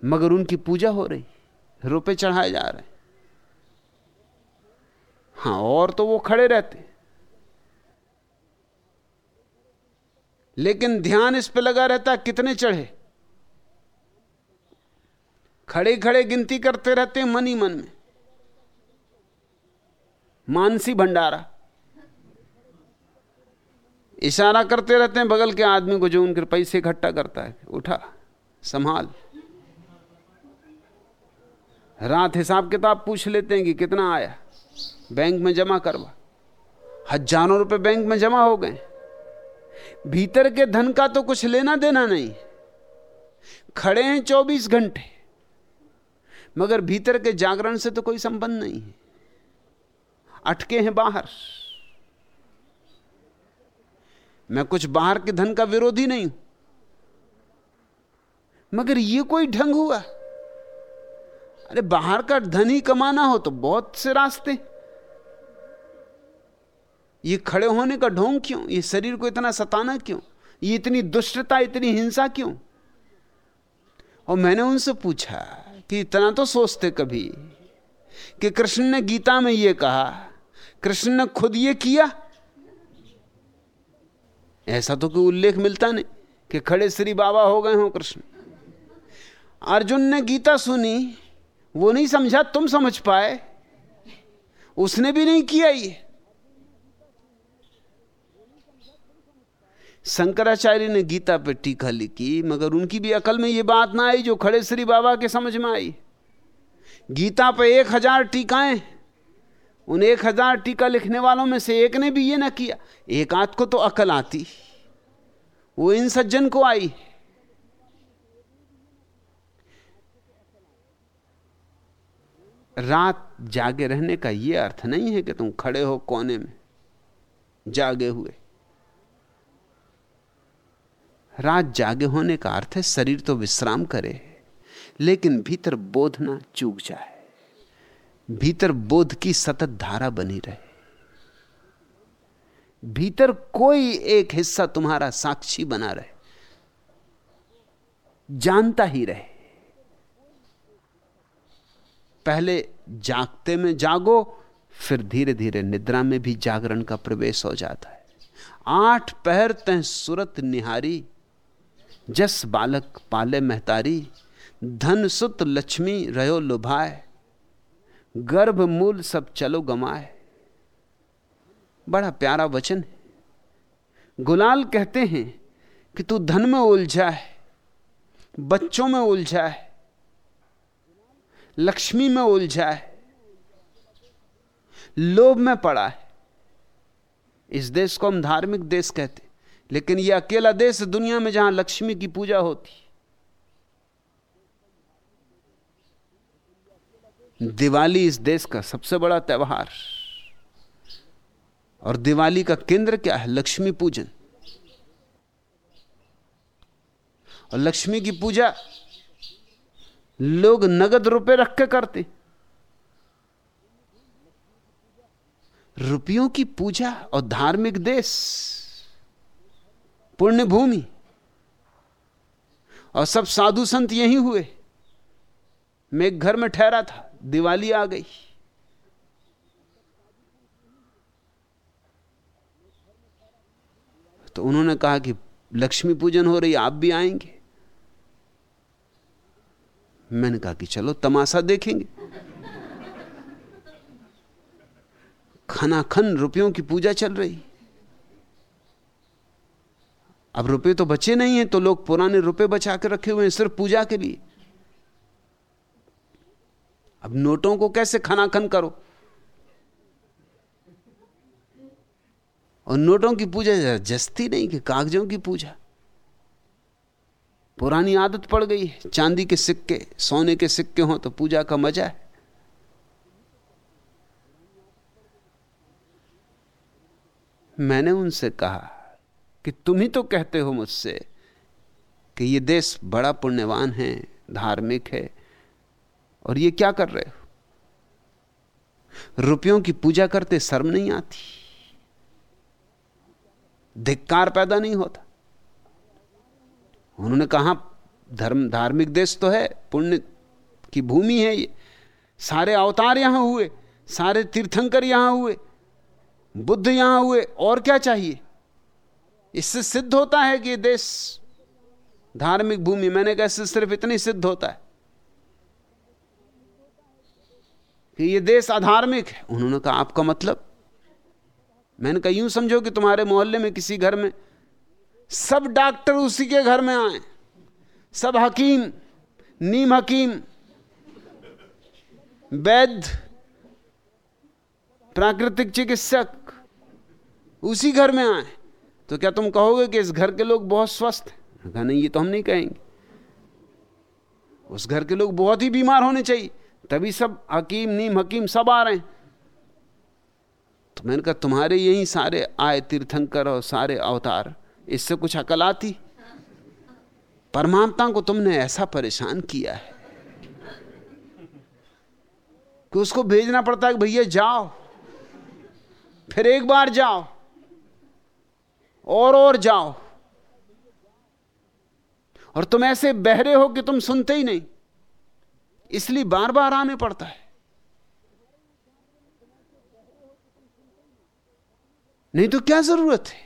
मगर उनकी पूजा हो रही रुपए चढ़ाए जा रहे हाँ। और तो वो खड़े रहते लेकिन ध्यान इस पे लगा रहता कितने चढ़े। खड़े खड़े गिनती करते रहते हैं मन ही मन में। मानसी भंडारा। इशारा करते रहते हैं, बगल के आदमी को जो उनके पैसे इकट्ठा करता है, उठा, संभाल। रात हिसाब किताब पूछ लेते हैं कि कितना आया? बैंक में जमा करवा। हज़ारों रुपए बैंक में जमा हो गए। भीतर के धन का तो कुछ लेना देना नहीं। खड़े हैं चौबीस घंटे, मगर भीतर के जागरण से तो कोई संबंध नहीं है। अटके हैं बाहर। मैं कुछ बाहर के धन का विरोधी नहीं हूँ, मगर यह कोई ढंग हुआ। अरे बाहर का धन ही कमाना हो तो बहुत से रास्ते ये खड़े होने का ढोंग क्यों? ये शरीर को इतना सताना क्यों? ये इतनी दुष्टता, इतनी हिंसा क्यों? और मैंने उनसे पूछा कि इतना तो सोचते कभी कि कृष्ण ने गीता में ये कहा, कृष्ण ने खुद ये किया? ऐसा तो कोई उल्लेख मिलता नहीं कि खड़े श्री बाबा हो गए हो कृष्ण। अर्जुन ने गीता सुनी, वो नहीं समझा, तुम समझ पाए। उसने भी नहीं किया ये। शंकराचार्य ने गीता पर टीका लिखी, मगर उनकी भी अकल में ये बात ना आई जो खड़े श्री बाबा के समझ में आई। गीता पर एक हज़ार टीकाएँ, उन एक हज़ार टीका लिखने वालों में से एक ने भी ये ना किया। एक आध को तो अकल आती, वो इन सज्जन को आई। रात जागे रहने का यह अर्थ नहीं है कि तुम खड़े हो कोने में, जागे हुए। रात जागे होने का अर्थ है शरीर तो विश्राम करे, लेकिन भीतर बोध ना चूक जाए। भीतर बोध की सतत धारा बनी रहे। भीतर कोई एक हिस्सा तुम्हारा साक्षी बना रहे, जानता ही रहे। पहले जागते में जागो, फिर धीरे धीरे निद्रा में भी जागरण का प्रवेश हो जाता है। आठ पहर तह सुरत निहारी जस बालक पाले महतारी, धन सुत लक्ष्मी रहो लुभाए, गर्भ मूल सब चलो गमाए। बड़ा प्यारा वचन है। गुलाल कहते हैं कि तू धन में उलझा है, बच्चों में उलझा है, लक्ष्मी में उलझा है, लोभ में पड़ा है। इस देश को हम धार्मिक देश कहते लेकिन यह अकेला देश दुनिया में जहाँ लक्ष्मी की पूजा होती दिवाली इस देश का सबसे बड़ा त्यौहार। और दिवाली का केंद्र क्या है? लक्ष्मी पूजन। और लक्ष्मी की पूजा लोग नगद रुपए रख के करते। रुपयों की पूजा और धार्मिक देश। पुण्य भूमि और सब साधु संत यही हुए। मैं एक घर में ठहरा था, दिवाली आ गई। तो उन्होंने कहा कि लक्ष्मी पूजन हो रही आप भी आएँगे। मैंने कहा कि चलो, तमाशा देखेंगे। खनाखन रुपयों की पूजा चल रही। अब रुपए तो बचे नहीं हैं तो लोग पुराने रुपए बचा के रखे हुए हैं सिर्फ़ पूजा के लिए। अब नोटों को कैसे खनाखन करो? और नोटों की पूजा जस्ती नहीं कि कागजों की पूजा। पुरानी आदत पड़ गई है, चांदी के सिक्के, सोने के सिक्के हों तो पूजा का मज़ा है। मैंने उनसे कहा कि तुम ही तो कहते हो मुझसे कि ये देश बड़ा पुण्यवान है, धार्मिक है, और ये क्या कर रहे हो? रुपयों की पूजा करते शर्म नहीं आती। धिक्कार पैदा नहीं होता। उन्होंने कहा, धर्म, धार्मिक देश तो है, पुण्य की भूमि है ये। सारे अवतार यहाँ हुए, सारे तीर्थंकर यहाँ हुए, बुद्ध यहाँ हुए, और क्या चाहिए? इससे सिद्ध होता है कि देश धार्मिक भूमि, मैंने कहा इससे सिर्फ़ इतनी सिद्ध होता है कि ये देश अधार्मिक है। उन्होंने कहा, आपका मतलब? मैंने कहा, यूँ समझो कि तुम्हारे मोहल्ले में किसी घर में सब डॉक्टर उसी के घर में आए, सब हकीम, नीम हकीम, वैद्य, प्राकृतिक चिकित्सक उसी घर में आए। तो क्या तुम कहोगे कि इस घर के लोग बहुत स्वस्थ हैं? कहा, नहीं, ये तो हम नहीं कहेंगे। उस घर के लोग बहुत ही बीमार होने चाहिए। तभी सब हकीम, नीम हकीम सब आ रहे हैं। तो मैंने कहा, तुम्हारे यही सारे आए तीर्थंकर और सारे अवतार, इससे कुछ अकल आती? परमात्मा को तुमने ऐसा परेशान किया है कि उसको भेजना पड़ता है कि भैया जाओ, फिर एक बार जाओ। और और जाओ। और तुम ऐसे बहरे हो कि तुम सुनते ही नहीं। इसलिए बार बार आने पड़ता है। नहीं तो क्या ज़रूरत है?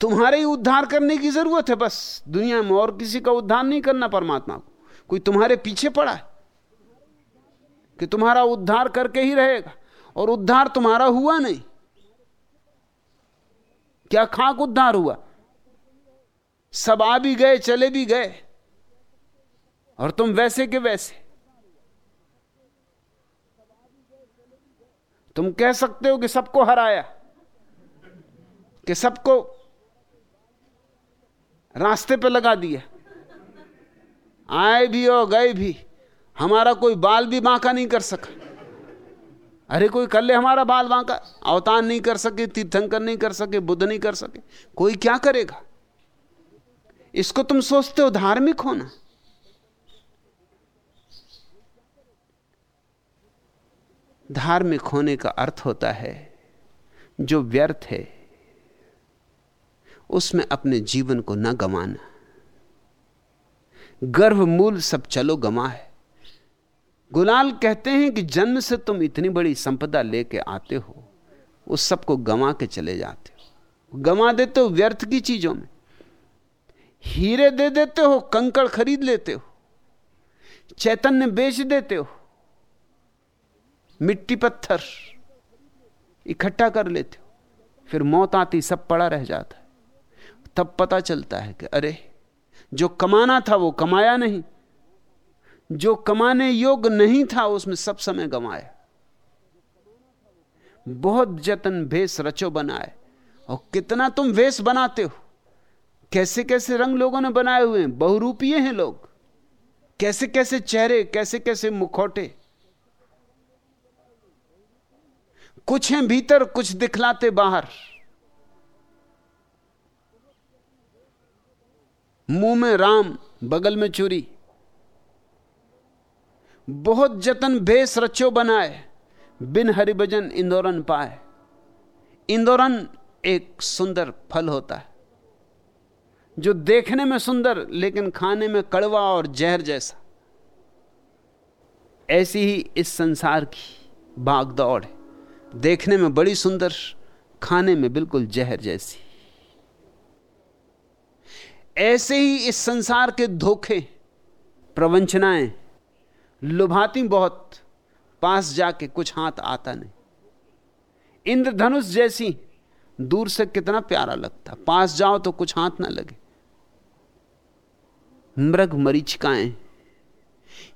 तुम्हारे ही उद्धार करने की ज़रूरत है बस। दुनिया में और किसी का उद्धार नहीं करना परमात्मा को। कोई तुम्हारे पीछे पड़ा है कि तुम्हारा उद्धार करके ही रहेगा। और उद्धार तुम्हारा हुआ नहीं। क्या खाक उद्धार हुआ? सब आ भी गए, चले भी गए। और तुम वैसे के वैसे। तुम कह सकते हो कि सबको हराया, कि सबको रास्ते पे लगा दिया। आए भी और गए भी, हमारा कोई बाल भी बांका नहीं कर सका। अरे कोई कर ले हमारा बाल बांका। अवतार नहीं कर सके, तीर्थंकर नहीं कर सके, बुद्ध नहीं कर सके। कोई क्या करेगा? इसको तुम सोचते हो धार्मिक होना धार्मिक होने का अर्थ होता है, जो व्यर्थ है, उसमें अपने जीवन को न गमाना। गर्भ मूल सब चलो गमा है। गुलाल कहते हैं कि जन्म से तुम इतनी बड़ी संपदा लेके आते हो उस सबको गंवा के चले जाते हो। गंवा देते हो व्यर्थ की चीज़ों में। हीरे दे देते हो, कंकड़ खरीद लेते हो। चैतन्य बेच देते हो। मिट्टी पत्थर इकट्ठा कर लेते हो। फिर मौत आती, सब पड़ा रह जाता है। तब पता चलता है कि अरे, जो कमाना था वो कमाया नहीं। जो कमाने योग्य नहीं था, उसमें सब समय गंवाया बहुत जतन भेष रचो बनाए। और कितना तुम वेश बनाते हो? कैसे कैसे रंग लोगों ने बनाए हुए हैं? बहुरूपीय हैं लोग। कैसे कैसे चेहरे, कैसे कैसे मुखौटे। कुछ हैं भीतर, कुछ दिखलाते बाहर। मुँह में राम, बगल में चूरी। बहुत जतन भेस रचो बनाए, बिन हरिभजन इंदौरन पाए। इंदौरन एक सुंदर फल होता है, जो देखने में सुंदर, लेकिन खाने में कड़वा और जहर जैसा। ऐसी ही इस संसार की भाग दौड़ है। देखने में बड़ी सुंदर, खाने में बिल्कुल जहर जैसी। ऐसे ही इस संसार के धोखे, प्रवंचनाएँ लुभाती बहुत, पास जाके कुछ हाथ आता नहीं। इंद्रधनुष जैसी दूर से कितना प्यारा लगता, पास जाओ तो कुछ हाथ ना लगे। मृग मरीचिकाएँ,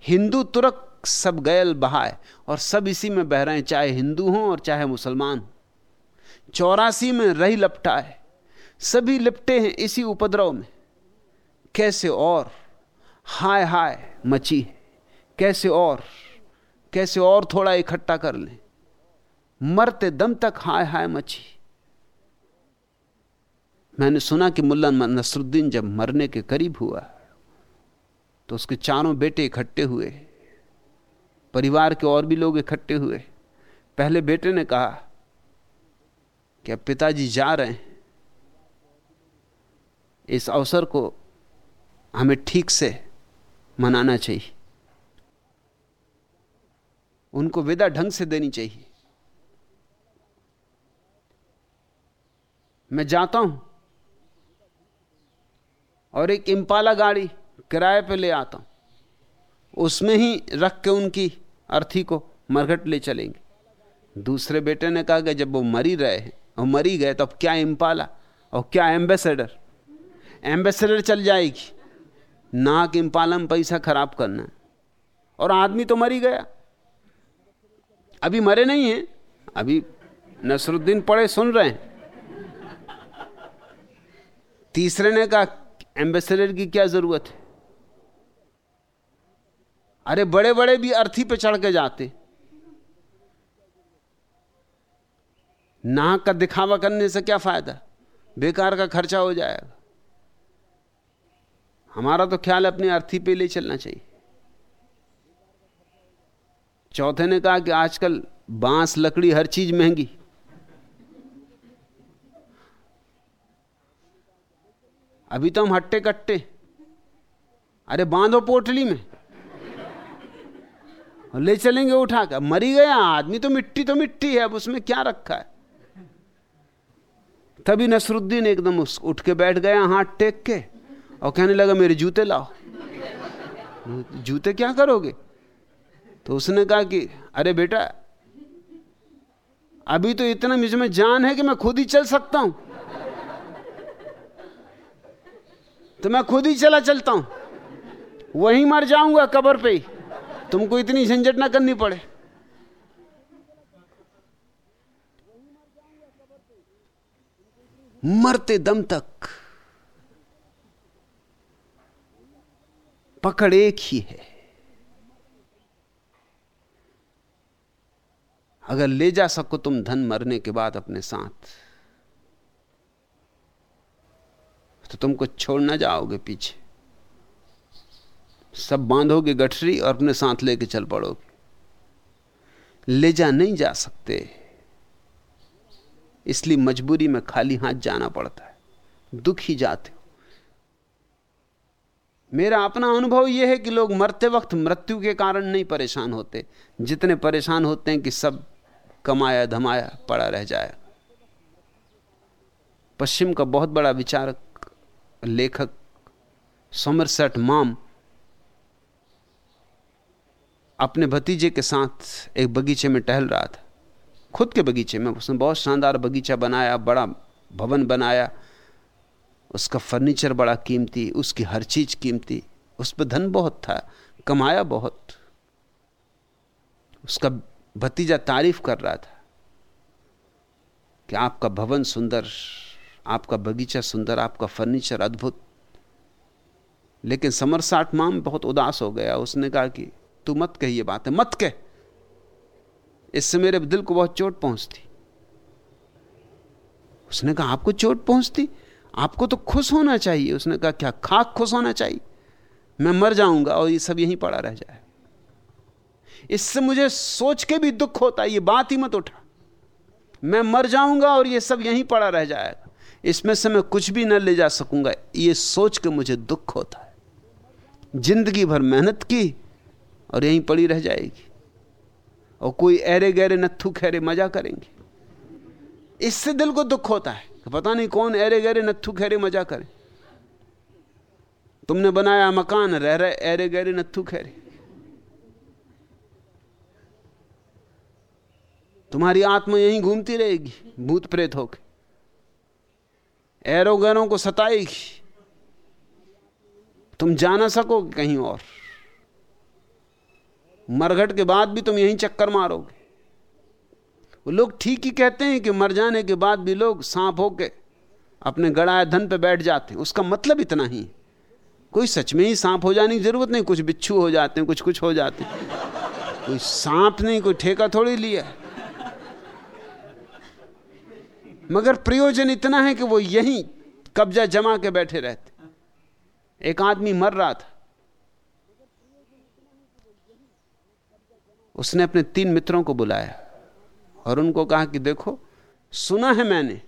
हिंदू तुरक सब गयल बहाए, और सब इसी में बह रहे हैं, चाहे हिंदू हों और चाहे मुसलमान। चौरासी में रही लपटाए, सभी लिपटे हैं इसी उपद्रव में। कैसे और हाय हाय मची है। कैसे और कैसे और थोड़ा इकट्ठा कर लें। मरते दम तक हाय हाय मची। मैंने सुना कि मुल्ला नसरुद्दीन जब मरने के करीब हुआ तो उसके चारों बेटे इकट्ठे हुए, परिवार के और भी लोग इकट्ठे हुए। पहले बेटे ने कहा कि अब पिताजी जा रहे हैं। इस अवसर को हमें ठीक से मनाना चाहिए। उनको विदा ढंग से देनी चाहिए। मैं जाता हूँ और एक इम्पाला गाड़ी किराए पे ले आता हूँ। उसमें ही रख के उनकी अर्थी को मरघट ले चलेंगे। दूसरे बेटे ने कहा कि जब वो मरी रहे हैं, और मरी गए तो अब क्या इम्पाला और क्या एम्बेसडर? एम्बेसडर चल जाएगी। नाक इम्पाला में पैसा खराब करना और आदमी तो मरी गया। अभी मरे नहीं हैं। अभी नसरुद्दीन पढ़े, सुन रहे हैं। तीसरे ने कहा एम्बेसडर की क्या ज़रूरत है? अरे बड़े बड़े भी अर्थी पे चढ़ के जाते। नाक का दिखावा करने से क्या फ़ायदा? बेकार का खर्चा हो जाएगा। हमारा तो ख्याल अपनी अर्थी पे ले चलना चाहिए। चौथे ने कहा कि आजकल बाँस, लकड़ी हर चीज़ महँगी। अभी तो हम हट्टे कट्टे। अरे बांधो पोटली में। ले चलेंगे उठा कर मरी गया आदमी तो मिट्टी तो मिट्टी है, अब उसमें क्या रखा है? तभी नसरुद्दीन एकदम उस उठ के बैठ गया हाथ टेक के और कहने लगा, मेरे जूते लाओ। जूते क्या करोगे? तो उसने कहा कि, अरे बेटा, अभी तो इतना मुझमें जान है कि मैं खुद ही चल सकता हूँ। तो मैं खुद ही चला चलता हूँ। वहीं मर जाऊँगा कबर पे ही। तुमको इतनी झंझट ना करनी पड़े। मरते दम तक पकड़ एक ही है। अगर ले जा सको तुम धन मरने के बाद अपने साथ तो तुमको छोड़ ना जाओगे पीछे। सब बांधोगे गठरी और अपने साथ लेके चल पड़ोगे। ले जा नहीं जा सकते, इसलिए मजबूरी में खाली हाथ जाना पड़ता है। दुख ही जाते हो। मेरा अपना अनुभव यह है कि लोग मरते वक्त मृत्यु के कारण नहीं परेशान होते, जितने परेशान होते हैं कि सब कमाया, धमाया, पड़ा रह जाए पश्चिम का बहुत बड़ा विचारक, लेखक, सोमरसेट माम, अपने भतीजे के साथ एक बगीचे में टहल रहा था। खुद के बगीचे में, उसने बहुत शानदार बगीचा बनाया, बड़ा भवन बनाया। उसका फर्नीचर बड़ा कीमती, उसकी हर चीज़ कीमती, उस पर धन बहुत था, कमाया बहुत। उसका भतीजा तारीफ़ कर रहा था कि आपका भवन सुंदर, आपका बगीचा सुंदर, आपका फर्नीचर अद्भुत। लेकिन समर साठ माम बहुत उदास हो गया। उसने कहा कि तू मत कह ये बात, मत कह। इससे मेरे दिल को बहुत चोट पहुँचती। उसने कहा, आपको चोट पहुँचती? आपको तो खुश होना चाहिए। उसने कहा, क्या खाक खुश होना चाहिए? मैं मर जाऊँगा और ये सब यहीं पड़ा रह जाए। इससे मुझे सोच के भी दुख होता है, ये बात ही मत उठा। मैं मर जाऊँगा और ये सब यहीं पड़ा रह जाएगा। इसमें से मैं कुछ भी न ले जा सकूँगा, ये सोच के मुझे दुख होता है। ज़िंदगी भर मेहनत की और यहीं पड़ी रह जाएगी। और कोई ऐरे गहरे नत्थु खैरे मज़ा करेंगे। इससे दिल को दुख होता है कि पता नहीं कौन ऐरे गहरे नत्थु खैरे मज़ा करे। तुमने बनाया मकान, रह रहे ऐरे गहरे नत्थु खैरे तुम्हारी आत्मा यहीं घूमती रहेगी, भूत प्रेत होके। एरो को सताएगी। तुम जा ना सकोगे कहीं और। मरघट के बाद भी तुम यहीं चक्कर मारोगे। वो लोग ठीक ही कहते हैं कि मर जाने के बाद भी लोग सांप होके अपने गड़ाए धन पे बैठ जाते हैं। उसका मतलब इतना ही। कोई सच में ही सांप हो जाने की ज़रूरत नहीं। कुछ बिच्छू हो जाते हैं, कुछ कुछ हो जाते हैं। कोई सांप नहीं, कोई ठेका थोड़ी लिया। मगर प्रयोजन इतना है कि वो यहीं कब्जा जमा के बैठे रहते। एक आदमी मर रहा था। उसने अपने तीन मित्रों को बुलाया और उनको कहा कि देखो, सुना है मैंने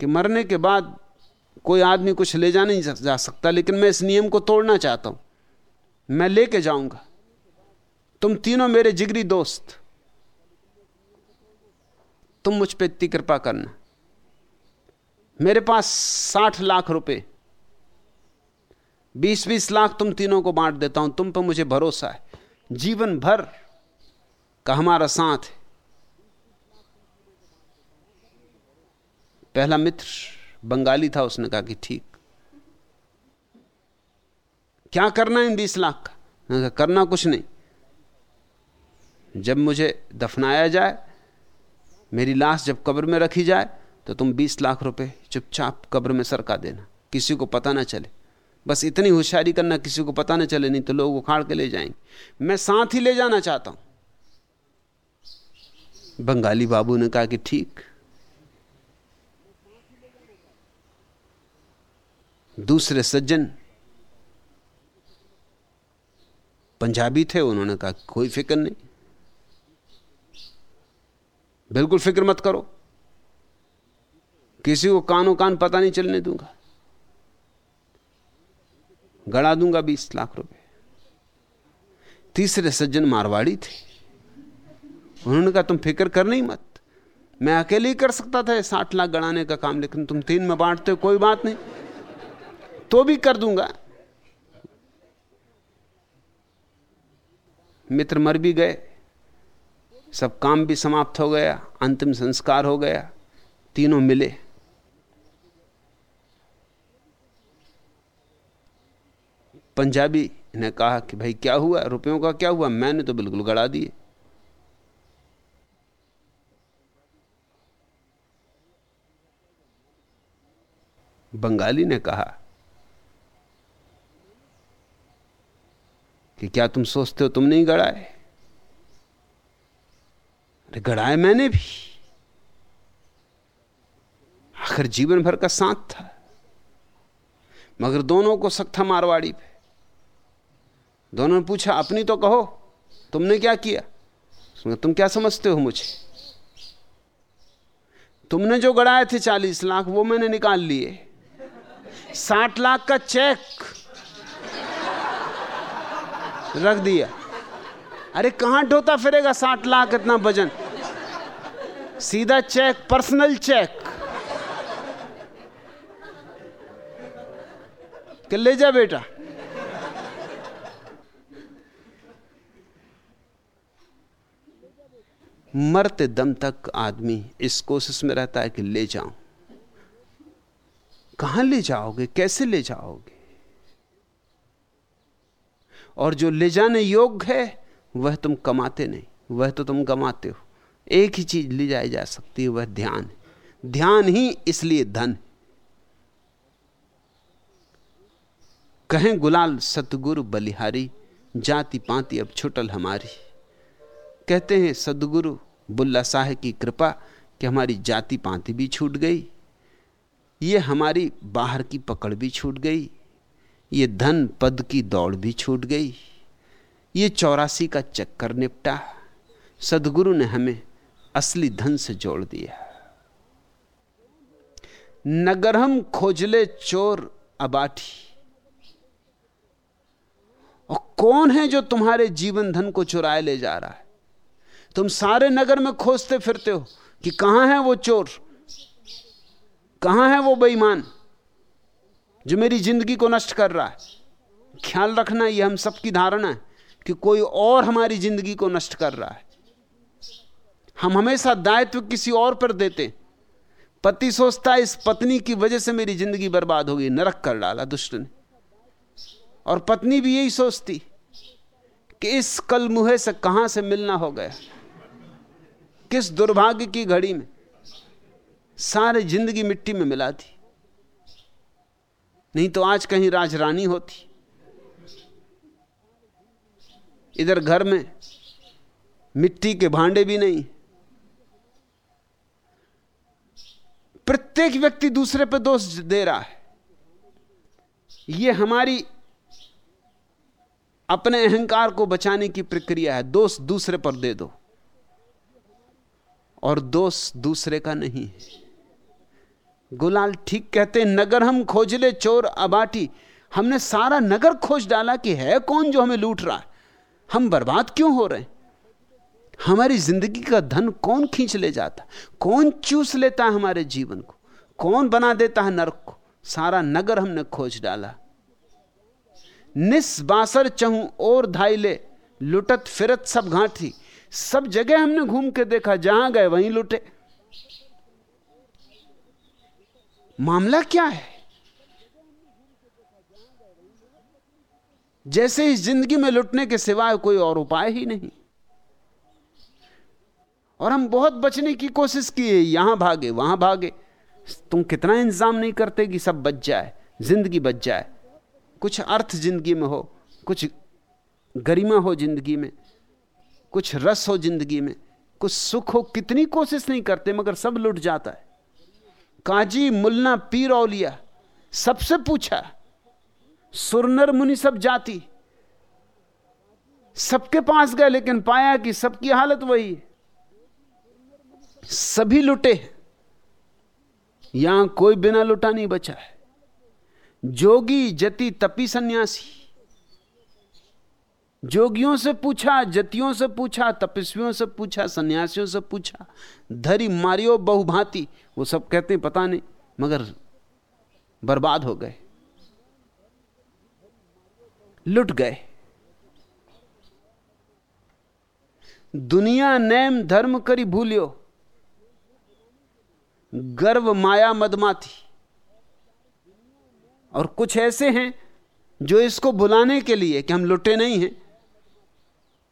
कि मरने के बाद कोई आदमी कुछ ले जा नहीं जा सकता, लेकिन मैं इस नियम को तोड़ना चाहता हूँ। मैं लेके जाऊँगा। तुम तीनों मेरे जिगरी दोस्त। तुम मुझ पर इतनी कृपा करना। मेरे पास साठ लाख रुपए। बीस बीस लाख तुम तीनों को बांट देता हूँ, तुम पर मुझे भरोसा है। जीवन भर का हमारा साथ है। पहला मित्र बंगाली था, उसने कहा कि ठीक। क्या करना है इन बीस लाख का? करना कुछ नहीं। जब मुझे दफनाया जाए मेरी लाश जब कब्र में रखी जाए तो तुम बीस लाख रुपए चुपचाप कब्र में सरका देना। किसी को पता ना चले। बस इतनी होशियारी करना किसी को पता ना चले, नहीं तो लोग उखाड़ के ले जाएँगे। मैं साथ ही ले जाना चाहता हूँ। बंगाली बाबू ने कहा कि ठीक। दूसरे सज्जन पंजाबी थे, उन्होंने कहा, कोई फ़िक्र नहीं। बिल्कुल फ़िक्र मत करो। किसी को कानो कान पता नहीं चलने दूँगा। गड़ा दूँगा बीस लाख रुपए। तीसरे सज्जन मारवाड़ी थे। उन्होंने कहा, तुम फ़िक्र कर नहीं मत। मैं अकेले ही कर सकता था साठ लाख गड़ाने का काम, लेकिन तुम तीन में बांटते हो, कोई बात नहीं। तो भी कर दूँगा। मित्र मर भी गए। सब काम भी समाप्त हो गया, अंतिम संस्कार हो गया, तीनों मिले। पंजाबी ने कहा कि भाई क्या हुआ? रुपयों का क्या हुआ? मैंने तो बिल्कुल गड़ा दिए। बंगाली ने कहा कि क्या तुम सोचते हो तुम नहीं गड़ाए गड़ाए मैंने भी। आखिर जीवन भर का साथ था। मगर दोनों को शक था मारवाड़ी पे। दोनों ने पूछा, अपनी तो कहो, तुमने क्या किया? तुम क्या समझते हो मुझे? तुमने जो गड़ाए थे चालीस लाख, वो मैंने निकाल लिए। साठ लाख का चेक रख दिया। अरे कहाँ ढोता फिरेगा साठ लाख इतना वज़न? सीधा चेक, पर्सनल चेक। कि ले जा बेटा। मरते दम तक आदमी इस कोशिश में रहता है कि ले जाऊँ। कहाँ ले जाओगे? कैसे ले जाओगे? और जो ले जाने योग्य है, वह तुम कमाते नहीं, वह तो तुम गमाते हो। एक ही चीज़ ले जाई जा सकती है, वह ध्यान ध्यान ही इसलिए धन कहें, गुलाल सतगुरु बलिहारी, जाति पाती अब छुटल हमारी। कहते हैं सदगुरु बुल्ला साहे की कृपा कि हमारी जाति पाती भी छूट गई। ये हमारी बाहर की पकड़ भी छूट गई। ये धन पद की दौड़ भी छूट गई। ये चौरासी का चक्कर निपटा। सदगुरु ने हमें असली धन से जोड़ दिया। नगर हम खोजले चोर अबाठी। और कौन है जो तुम्हारे जीवन धन को चुराए ले जा रहा है? तुम सारे नगर में खोजते फिरते हो कि कहाँ है वो चोर? कहाँ है वो बेईमान? जो मेरी ज़िंदगी को नष्ट कर रहा है। ख्याल रखना, ये हम सबकी धारणा है कि कोई और हमारी ज़िंदगी को नष्ट कर रहा है। हम हमेशा दायित्व किसी और पर देते पति सोचता इस पत्नी की वजह से मेरी ज़िंदगी बर्बाद हो गई, नरक कर डाला दुष्ट ने। और पत्नी भी यही सोचती कि इस कल मुहे से कहाँ से मिलना हो गया? किस दुर्भाग्य की घड़ी में सारे ज़िंदगी मिट्टी में मिला थी नहीं तो आज कहीं राजरानी होती। इधर घर में मिट्टी के भांडे भी नहीं प्रत्येक व्यक्ति दूसरे पर दोष दे रहा है। यह हमारी अपने अहंकार को बचाने की प्रक्रिया है। दोष दूसरे पर दे दो। और दोष दूसरे का नहीं है। गुलाल ठीक कहते नगर हम खोजले चोर अबाटी। हमने सारा नगर खोज डाला कि है कौन जो हमें लूट रहा है। हम बर्बाद क्यों हो रहे हमारी ज़िंदगी का धन कौन खींच ले जाता? कौन चूस लेता है हमारे जीवन को? कौन बना देता है नरक को? सारा नगर हमने खोज डाला। निस्बासर चहू और धाइले लुटत फिरत सब घाटी। सब जगह हमने घूम के देखा, जहाँ गए वहीं लुटे। मामला क्या है? जैसे इस ज़िंदगी में लुटने के सिवाय कोई और उपाय ही नहीं। और हम बहुत बचने की कोशिश किए, यहाँ भागे, वहाँ भागे। तुम कितना इंतज़ाम नहीं करते कि सब बच जाए, ज़िंदगी बच जाए। कुछ अर्थ ज़िंदगी में हो, कुछ गरिमा हो ज़िंदगी में, कुछ रस हो ज़िंदगी में, कुछ सुख हो, कितनी कोशिश नहीं करते, मगर सब लुट जाता है। काजी मुल्ला पीर औलिया, सबसे पूछा, सुरनर मुनि सब जाती, सबके पास गए, लेकिन पाया कि सबकी हालत वही है। सभी लुटे यहाँ कोई बिना लुटा नहीं बचा है। जोगी, जति, तपी, सन्यासी। जोगियों से पूछा, जतियों से पूछा, तपस्वियों से पूछा, सन्यासियों से पूछा, धरी मारियो, बहुभांति। वो सब कहते हैं, पता नहीं, मगर बर्बाद हो गए। लुट गए। दुनिया, नेम, धर्म करी भूलियो। गर्व माया मदमाती और कुछ ऐसे हैं जो इसको बुलाने के लिए कि हम लुटे नहीं हैं,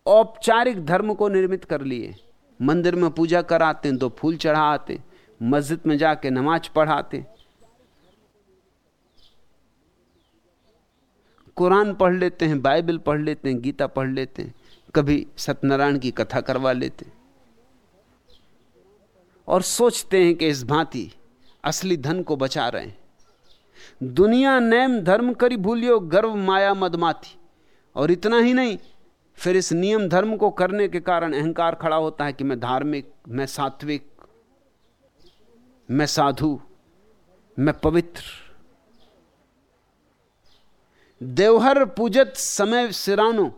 औपचारिक धर्म को निर्मित कर लिए। मंदिर में पूजा कराते हैं, दो फूल चढ़ाते, मस्जिद में जाके नमाज़ पढ़ाते। कुरान पढ़ लेते हैं, बाइबल पढ़ लेते हैं, गीता पढ़ लेते हैं, कभी सत्यनारायण की कथा करवा लेते हैं। और सोचते हैं कि इस भांति असली धन को बचा रहे हैं। दुनिया नेम धर्म करी भूलियो, गर्व माया मदमाती और इतना ही नहीं, फिर इस नियम धर्म को करने के कारण अहंकार खड़ा होता है कि मैं धार्मिक, मैं सात्विक, मैं साधु, मैं पवित्र। देवहर पूजत समय सिरानो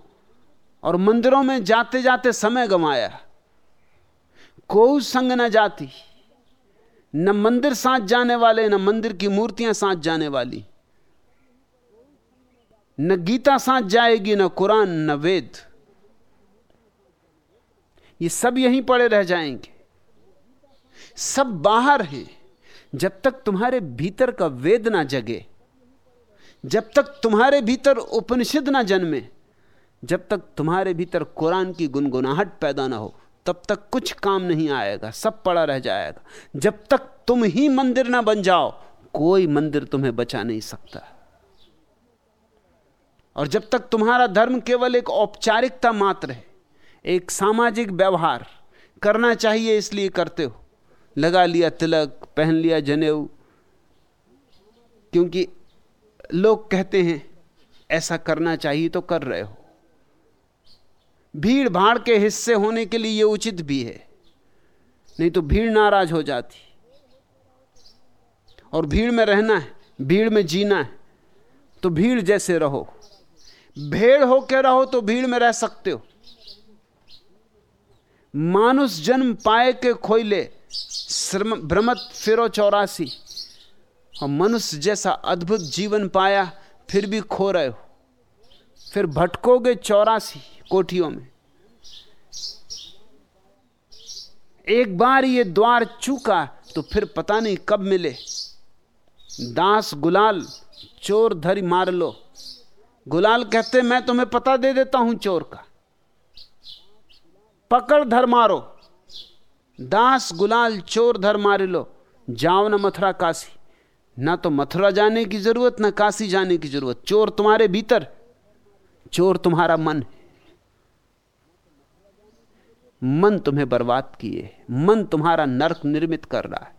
और मंदिरों में जाते जाते समय गंवाया। को संग न जाती। न मंदिर साथ जाने वाले, न मंदिर की मूर्तियाँ साथ जाने वाली। न गीता साथ जाएगी, न कुरान, न वेद। ये सब यहीं पड़े रह जाएँगे। सब बाहर हैं। जब तक तुम्हारे भीतर का वेद ना जगे, जब तक तुम्हारे भीतर उपनिषद ना जन्मे, जब तक तुम्हारे भीतर कुरान की गुनगुनाहट पैदा ना हो तब तक कुछ काम नहीं आएगा, सब पड़ा रह जाएगा। जब तक तुम ही मंदिर ना बन जाओ, कोई मंदिर तुम्हें बचा नहीं सकता। और जब तक तुम्हारा धर्म केवल एक औपचारिकता मात्र है, एक सामाजिक व्यवहार, करना चाहिए इसलिए करते हो। लगा लिया तिलक, पहन लिया जनेऊ, क्योंकि लोग कहते हैं, ऐसा करना चाहिए तो कर रहे हो। भीड़ भाड़ के हिस्से होने के लिए यह उचित भी है। नहीं तो भीड़ नाराज़ हो जाती। और भीड़ में रहना है, भीड़ में जीना है तो भीड़ जैसे रहो। भेड़ होकर रहो तो भीड़ में रह सकते हो। मानुष जन्म पाए के खोइले भ्रमत फिरो चौरासी, और मनुष्य जैसा अद्भुत जीवन पाया, फिर भी खो रहे हो। फिर भटकोगे चौरासी। कोठियों में। एक बार ये द्वार चूका तो फिर पता नहीं कब मिले। दास गुलाल, चोर धरी मार लो। गुलाल कहते, मैं तुम्हें पता दे देता हूँ चोर का। पकड़ धर मारो। दास गुलाल, चोर धर मार लो। जाओ ना मथुरा काशी। ना तो मथुरा जाने की ज़रूरत, ना काशी जाने की ज़रूरत। चोर तुम्हारे भीतर, चोर तुम्हारा मन है। मन तुम्हें बर्बाद किए, मन तुम्हारा नरक निर्मित कर रहा है।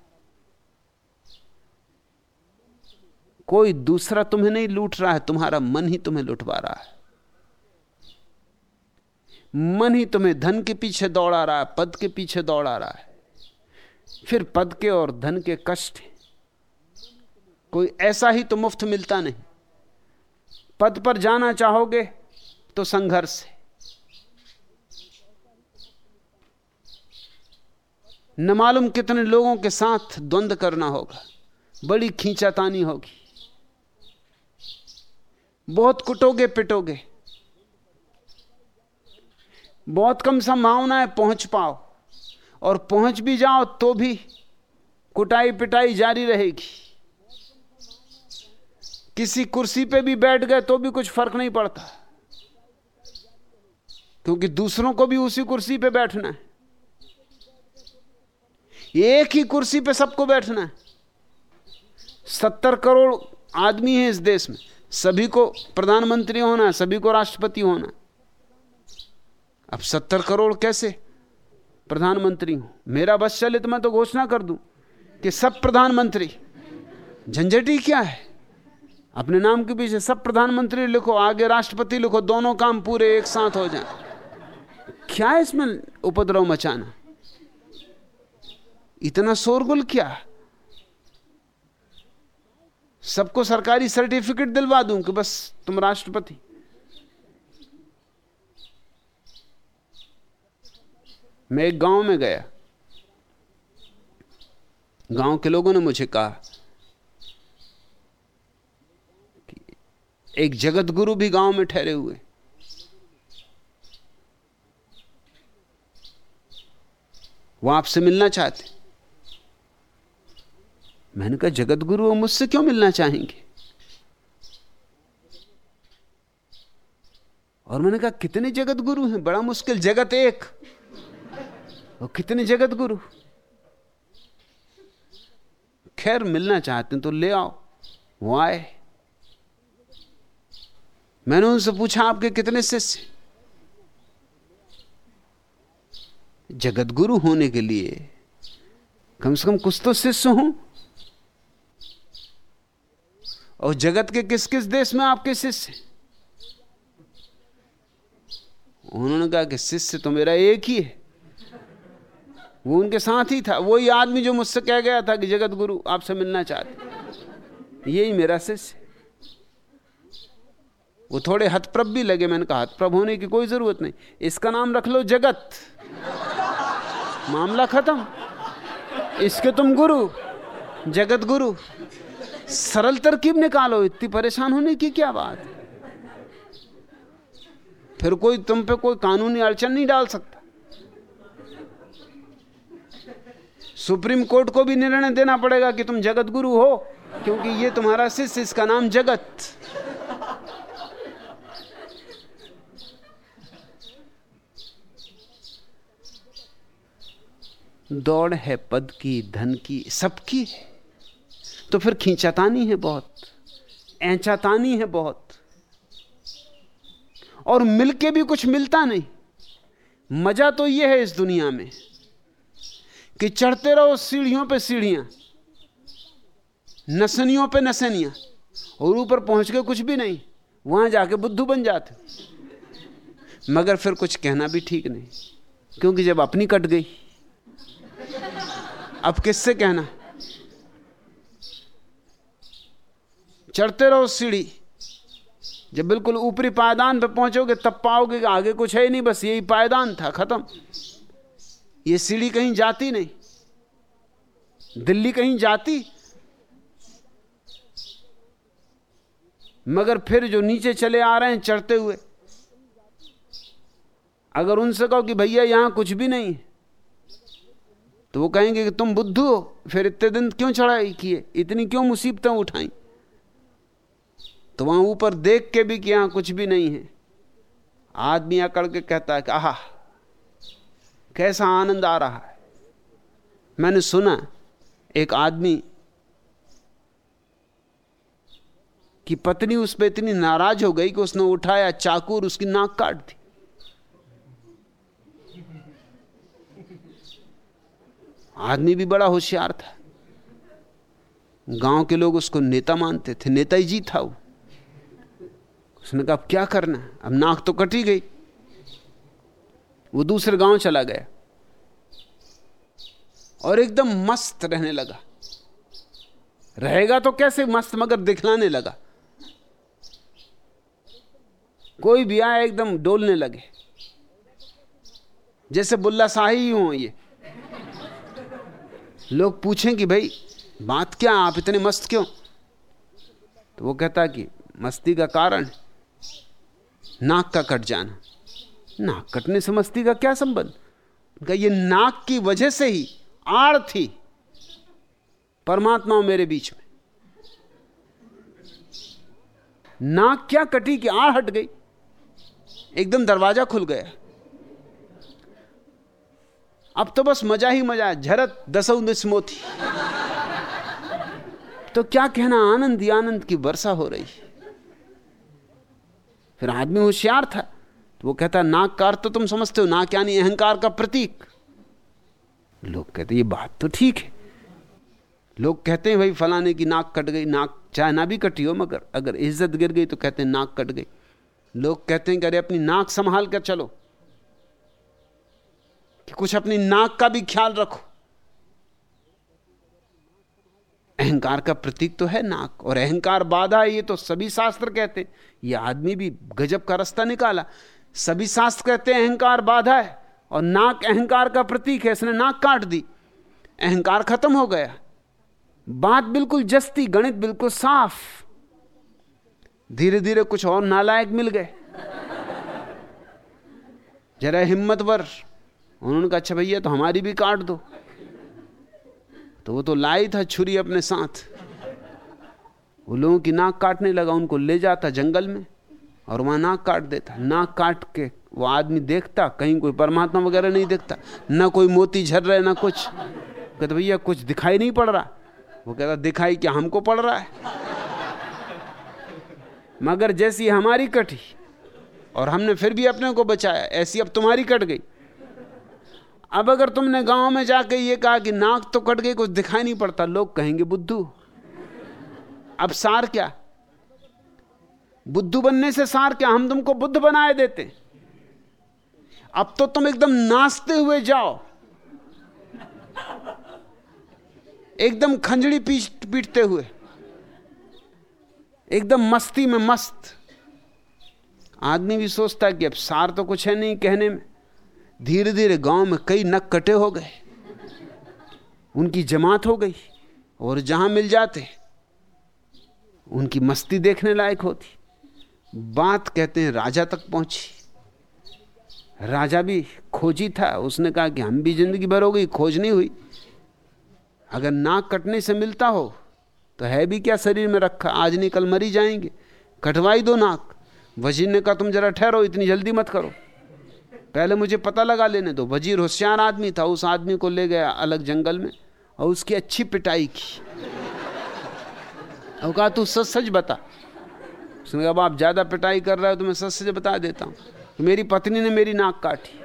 कोई दूसरा तुम्हें नहीं लूट रहा है, तुम्हारा मन ही तुम्हें लुटवा रहा है। मन ही तुम्हें धन के पीछे दौड़ा रहा है, पद के पीछे दौड़ा रहा है। फिर पद के और धन के कष्ट कोई ऐसा ही तो मुफ़्त मिलता नहीं। पद पर जाना चाहोगे तो संघर्ष है। न मालूम कितने लोगों के साथ द्वंद्व करना होगा। बड़ी खींचातानी होगी। बहुत कुटोगे पिटोगे। बहुत कम संभावना है पहुँच पाओ। और पहुँच भी जाओ तो भी कुटाई पिटाई जारी रहेगी। किसी कुर्सी पे भी बैठ गए तो भी कुछ फ़र्क नहीं पड़ता। क्योंकि दूसरों को भी उसी कुर्सी पे बैठना है। एक ही कुर्सी पे सबको बैठना है। सत्तर करोड़ आदमी है इस देश में। सभी को प्रधानमंत्री होना है, सभी को राष्ट्रपति होना है। अब सत्तर करोड़ कैसे? प्रधानमंत्री हूँ। मेरा बस चले तो मैं तो घोषणा कर दूँ कि सब प्रधानमंत्री। झंझटी क्या है? अपने नाम के पीछे सब प्रधानमंत्री लिखो, आगे राष्ट्रपति लिखो, दोनों काम पूरे एक साथ हो जाए। क्या इसमें उपद्रव मचाना? इतना शोरगुल क्या? सबको सरकारी सर्टिफिकेट दिलवा दूँ कि बस तुम राष्ट्रपति। मैं एक गाँव में गया। गाँव के लोगों ने मुझे कहा कि एक जगत गुरु भी गाँव में ठहरे हुए। वो आपसे मिलना चाहते। मैंने कहा जगत गुरु वो मुझसे क्यों मिलना चाहेंगे? और मैंने कहा, कितने जगत गुरु हैं? बड़ा मुश्किल, जगत एक। और कितने जगत गुरु खैर, मिलना चाहते हैं तो ले आओ, वो आए। मैंने उनसे पूछा, आपके कितने शिष्य जगत गुरु होने के लिए कम से कम कुछ तो शिष्य हूँ। और जगत के किस किस देश में आपके शिष्य उन्होंने कहा कि शिष्य तो मेरा एक ही है। वो उनके साथ ही था। वही आदमी जो मुझसे कह गया था कि जगत गुरु आपसे मिलना चाहते यही मेरा शिष्य वो थोड़े हथप्रभ भी लगे। मैंने कहा हथप्रभ होने की कोई ज़रूरत नहीं। इसका नाम रख लो जगत। मामला खत्म। इसके तुम गुरु। जगत गुरु। सरल तरकीब निकालो, इतनी परेशान होने की क्या बात? है फिर कोई तुम पे कोई कानूनी अड़चन नहीं डाल सकता। सुप्रीम कोर्ट को भी निर्णय देना पड़ेगा कि तुम जगत गुरु हो, क्योंकि ये तुम्हारा शिष्य, इसका नाम जगत। दौड़ है पद की, धन की, सबकी है। तो फिर खींचातानी है बहुत, ऐचातानी है बहुत। और मिलके भी कुछ मिलता नहीं। मज़ा तो यह है इस दुनिया में कि चढ़ते रहो सीढ़ियों पे सीढ़ियाँ, नसनियों पे नसनियाँ, और ऊपर पहुँच के कुछ भी नहीं, वहाँ जाके बुद्धू बन जाते मगर फिर कुछ कहना भी ठीक नहीं, क्योंकि जब अपनी कट गई, अब किससे कहना? चढ़ते रहो सीढ़ी। जब बिल्कुल ऊपरी पायदान पे पहुंचोगे, तब पाओगे कि आगे कुछ है ही नहीं, बस यही पायदान था, खत्म। ये सीढ़ी कहीं जाती नहीं। दिल्ली कहीं जाती। मगर फिर जो नीचे चले आ रहे हैं चढ़ते हुए, अगर उनसे कहो कि भैया यहाँ कुछ भी नहीं तो वो कहेंगे कि तुम बुद्धू हो, फिर इतने दिन क्यों चढ़ाई किए, इतनी क्यों मुसीबतें उठाई? तो वहाँ ऊपर देख के भी कि यहाँ कुछ भी नहीं है। आदमी अकड़ के कहता है कि, आह, कैसा आनंद आ रहा है? मैंने सुना, एक आदमी की पत्नी उस पर इतनी नाराज़ हो गई कि उसने उठाया चाकू और उसकी नाक काट दी। आदमी भी बड़ा होशियार था। गाँव के लोग उसको नेता मानते थे नेता ही जी था वो। उसने कहा, अब क्या करना है? अब नाक तो कटी गई। वो दूसरे गाँव चला गया और एकदम मस्त रहने लगा। रहेगा तो कैसे मस्त, मगर दिखलाने लगा। कोई भी आया एकदम डोलने लगे। जैसे बुल्ला शाही हो ये। लोग पूछें कि, भाई, बात क्या आप इतने मस्त क्यों? तो वो कहता कि, मस्ती का कारण नाक का कट जाना। नाक कटने से मस्ती का क्या संबंध? का ये नाक की वजह से ही आड़ थी परमात्मा मेरे बीच में। नाक क्या कटी कि आड़ हट गई? एकदम दरवाज़ा खुल गया। अब तो बस मज़ा ही मज़ा झरत दसौ निस्मोथी तो क्या कहना, आनंद ही आनंद की वर्षा हो रही फिर आदमी होशियार था। तो वो कहता, नाक कार तो तुम समझते हो, नाक यानी अहंकार का प्रतीक। लोग कहते, ये बात तो ठीक है। लोग कहते हैं, भाई, फलाने की नाक कट गई, नाक चाहे ना भी कटी हो, मगर अगर इज़्ज़त गिर गई तो कहते हैं, नाक कट गई। लोग कहते हैं कि, अरे, अपनी नाक संभाल कर चलो, कि कुछ अपनी नाक का भी ख्याल रखो। अहंकार का प्रतीक तो है नाक, और अहंकार बाधा है, ये तो सभी शास्त्र कहते ये आदमी भी गजब का रास्ता निकाला। सभी शास्त्र कहते हैं अहंकार बाधा है, और नाक अहंकार का प्रतीक है, इसने नाक काट दी। अहंकार खत्म हो गया। बात बिल्कुल जस्ती, गणित बिल्कुल साफ़। धीरे धीरे कुछ और नालायक मिल गए। जरा हिम्मतवर, उन्होंने कहा अच्छा भैया तो हमारी भी काट दो। तो वो तो लाई था छुरी अपने साथ। वो लोगों की नाक काटने लगा, उनको ले जाता जंगल में और वहाँ नाक काट देता। नाक काट के वो आदमी देखता, कहीं कोई परमात्मा वगैरह नहीं देखता, ना कोई मोती झर रहे, ना कुछ। कहते, भैया, कुछ दिखाई नहीं पड़ रहा। वो कहता, दिखाई क्या हमको पड़ रहा है? मगर जैसी हमारी कटी और हमने फिर भी अपने को बचाया, ऐसी अब तुम्हारी कट गई। अब अगर तुमने गाँव में जाके ये कहा कि नाक तो कट गई, कुछ दिखाई नहीं पड़ता, लोग कहेंगे, बुद्धू। अब सार क्या? बुद्धू बनने से सार क्या? हम तुमको बुद्ध बनाए देते। अब तो तुम एकदम नाचते हुए जाओ। एकदम खंजड़ी पीट पीटते हुए। एकदम मस्ती में मस्त। आदमी भी सोचता है कि अब सार तो कुछ है नहीं कहने में। धीरे धीरे गाँव में कई नक कटे हो गए। उनकी जमात हो गई और जहाँ मिल जाते, उनकी मस्ती देखने लायक होती। बात कहते हैं, राजा तक पहुँची। राजा भी खोजी था। उसने कहा कि हम भी ज़िंदगी भर हो गई, खोज नहीं हुई। अगर नाक कटने से मिलता हो तो है भी क्या शरीर में रखा? आज नहीं, कल मरी जाएँगे। कटवाई दो नाक। वज़ीर ने कहा, तुम जरा ठहरो, इतनी जल्दी मत करो। पहले मुझे पता लगा लेने दो। वज़ीर होशियार आदमी था, उस आदमी को ले गया अलग जंगल में और उसकी अच्छी पिटाई की। और कहा, तू सच सच बता। उसने कहा आप ज़्यादा पिटाई कर रहे हो तो मैं सच सच बता देता हूँ। तो मेरी पत्नी ने मेरी नाक काटी।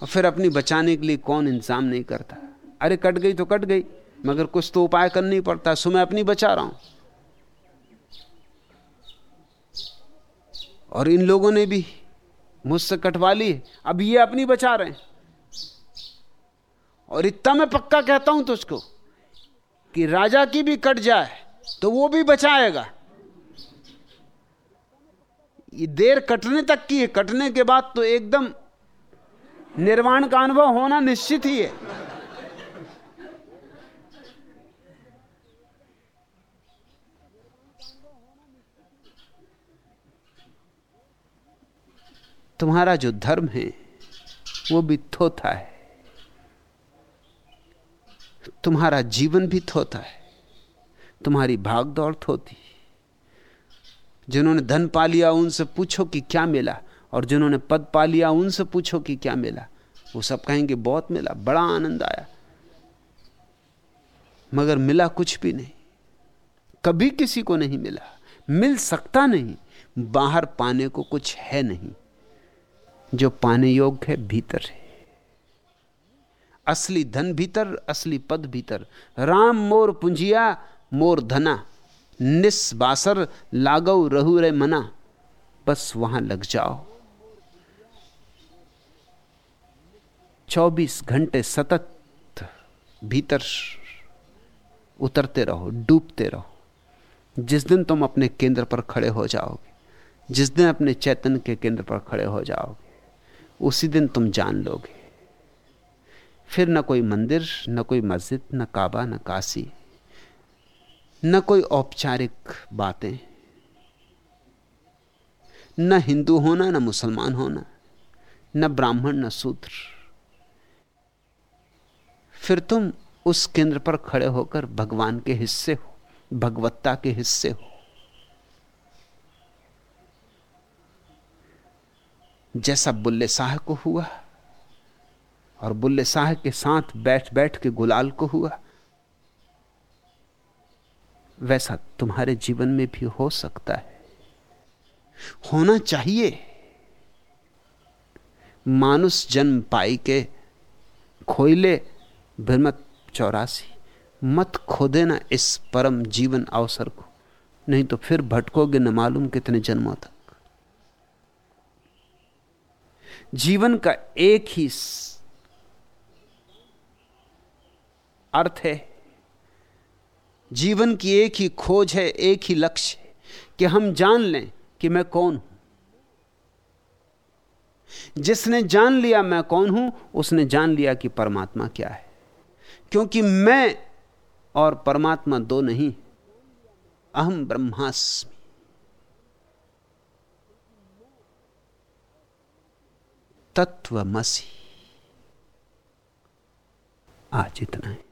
और फिर अपनी बचाने के लिए कौन इंतज़ाम नहीं करता। अरे, कट गई तो कट गई, मगर कुछ तो उपाय करना ही पड़ता। सो मैं अपनी बचा रहा हूँ। और इन लोगों ने भी मुझसे कटवा ली अब ये अपनी बचा रहे हैं। और इतना मैं पक्का कहता हूँ तुझको कि राजा की भी कट जाए तो वो भी बचाएगा। ये देर कटने तक की है। कटने के बाद तो एकदम निर्वाण का अनुभव होना निश्चित ही है। तुम्हारा जो धर्म है, वो भी थोथा है। तुम्हारा जीवन भी थोथा है। तुम्हारी भाग दौड़ थोती जिन्होंने धन पा लिया, उनसे पूछो कि क्या मिला, और जिन्होंने पद पा लिया, उनसे पूछो कि क्या मिला। वो सब कहेंगे, बहुत मिला, बड़ा आनंद आया। मगर मिला कुछ भी नहीं। कभी किसी को नहीं मिला। मिल सकता नहीं। बाहर पाने को कुछ है नहीं। जो पाने योग्य है, भीतर है। असली धन भीतर, असली पद भीतर। राम मोर पुंजिया, मोर धना। निस्बासर लागव रहु रे मना। बस वहाँ लग जाओ। चौबीस घंटे सतत भीतर उतरते रहो, डूबते रहो। जिस दिन तुम अपने केंद्र पर खड़े हो जाओगे, जिस दिन अपने चैतन्य के केंद्र पर खड़े हो जाओगे उसी दिन तुम जान लोगे। फिर न कोई मंदिर, न कोई मस्जिद, न काबा, न काशी, न कोई औपचारिक बातें, न हिंदू होना, न मुसलमान होना, न ब्राह्मण, न सूत्र फिर तुम उस केंद्र पर खड़े होकर भगवान के हिस्से हो, भगवत्ता के हिस्से हो। जैसा बुल्ले शाह को हुआ और बुल्ले शाह के साथ बैठ बैठ के गुलाल को हुआ, वैसा तुम्हारे जीवन में भी हो सकता है। होना चाहिए। मानुष जन्म पाई के खोइले भ्रमत चौरासी, मत खो देना इस परम जीवन अवसर को, नहीं तो फिर भटकोगे न मालूम कितने जन्मों तक। जीवन का एक ही अर्थ है। जीवन की एक ही खोज है, एक ही लक्ष्य कि हम जान लें कि मैं कौन हूँ। जिसने जान लिया मैं कौन हूँ, उसने जान लिया कि परमात्मा क्या है। क्योंकि मैं और परमात्मा दो नहीं, अहम ब्रह्मास्मि। तत्वमसी आज इतना है।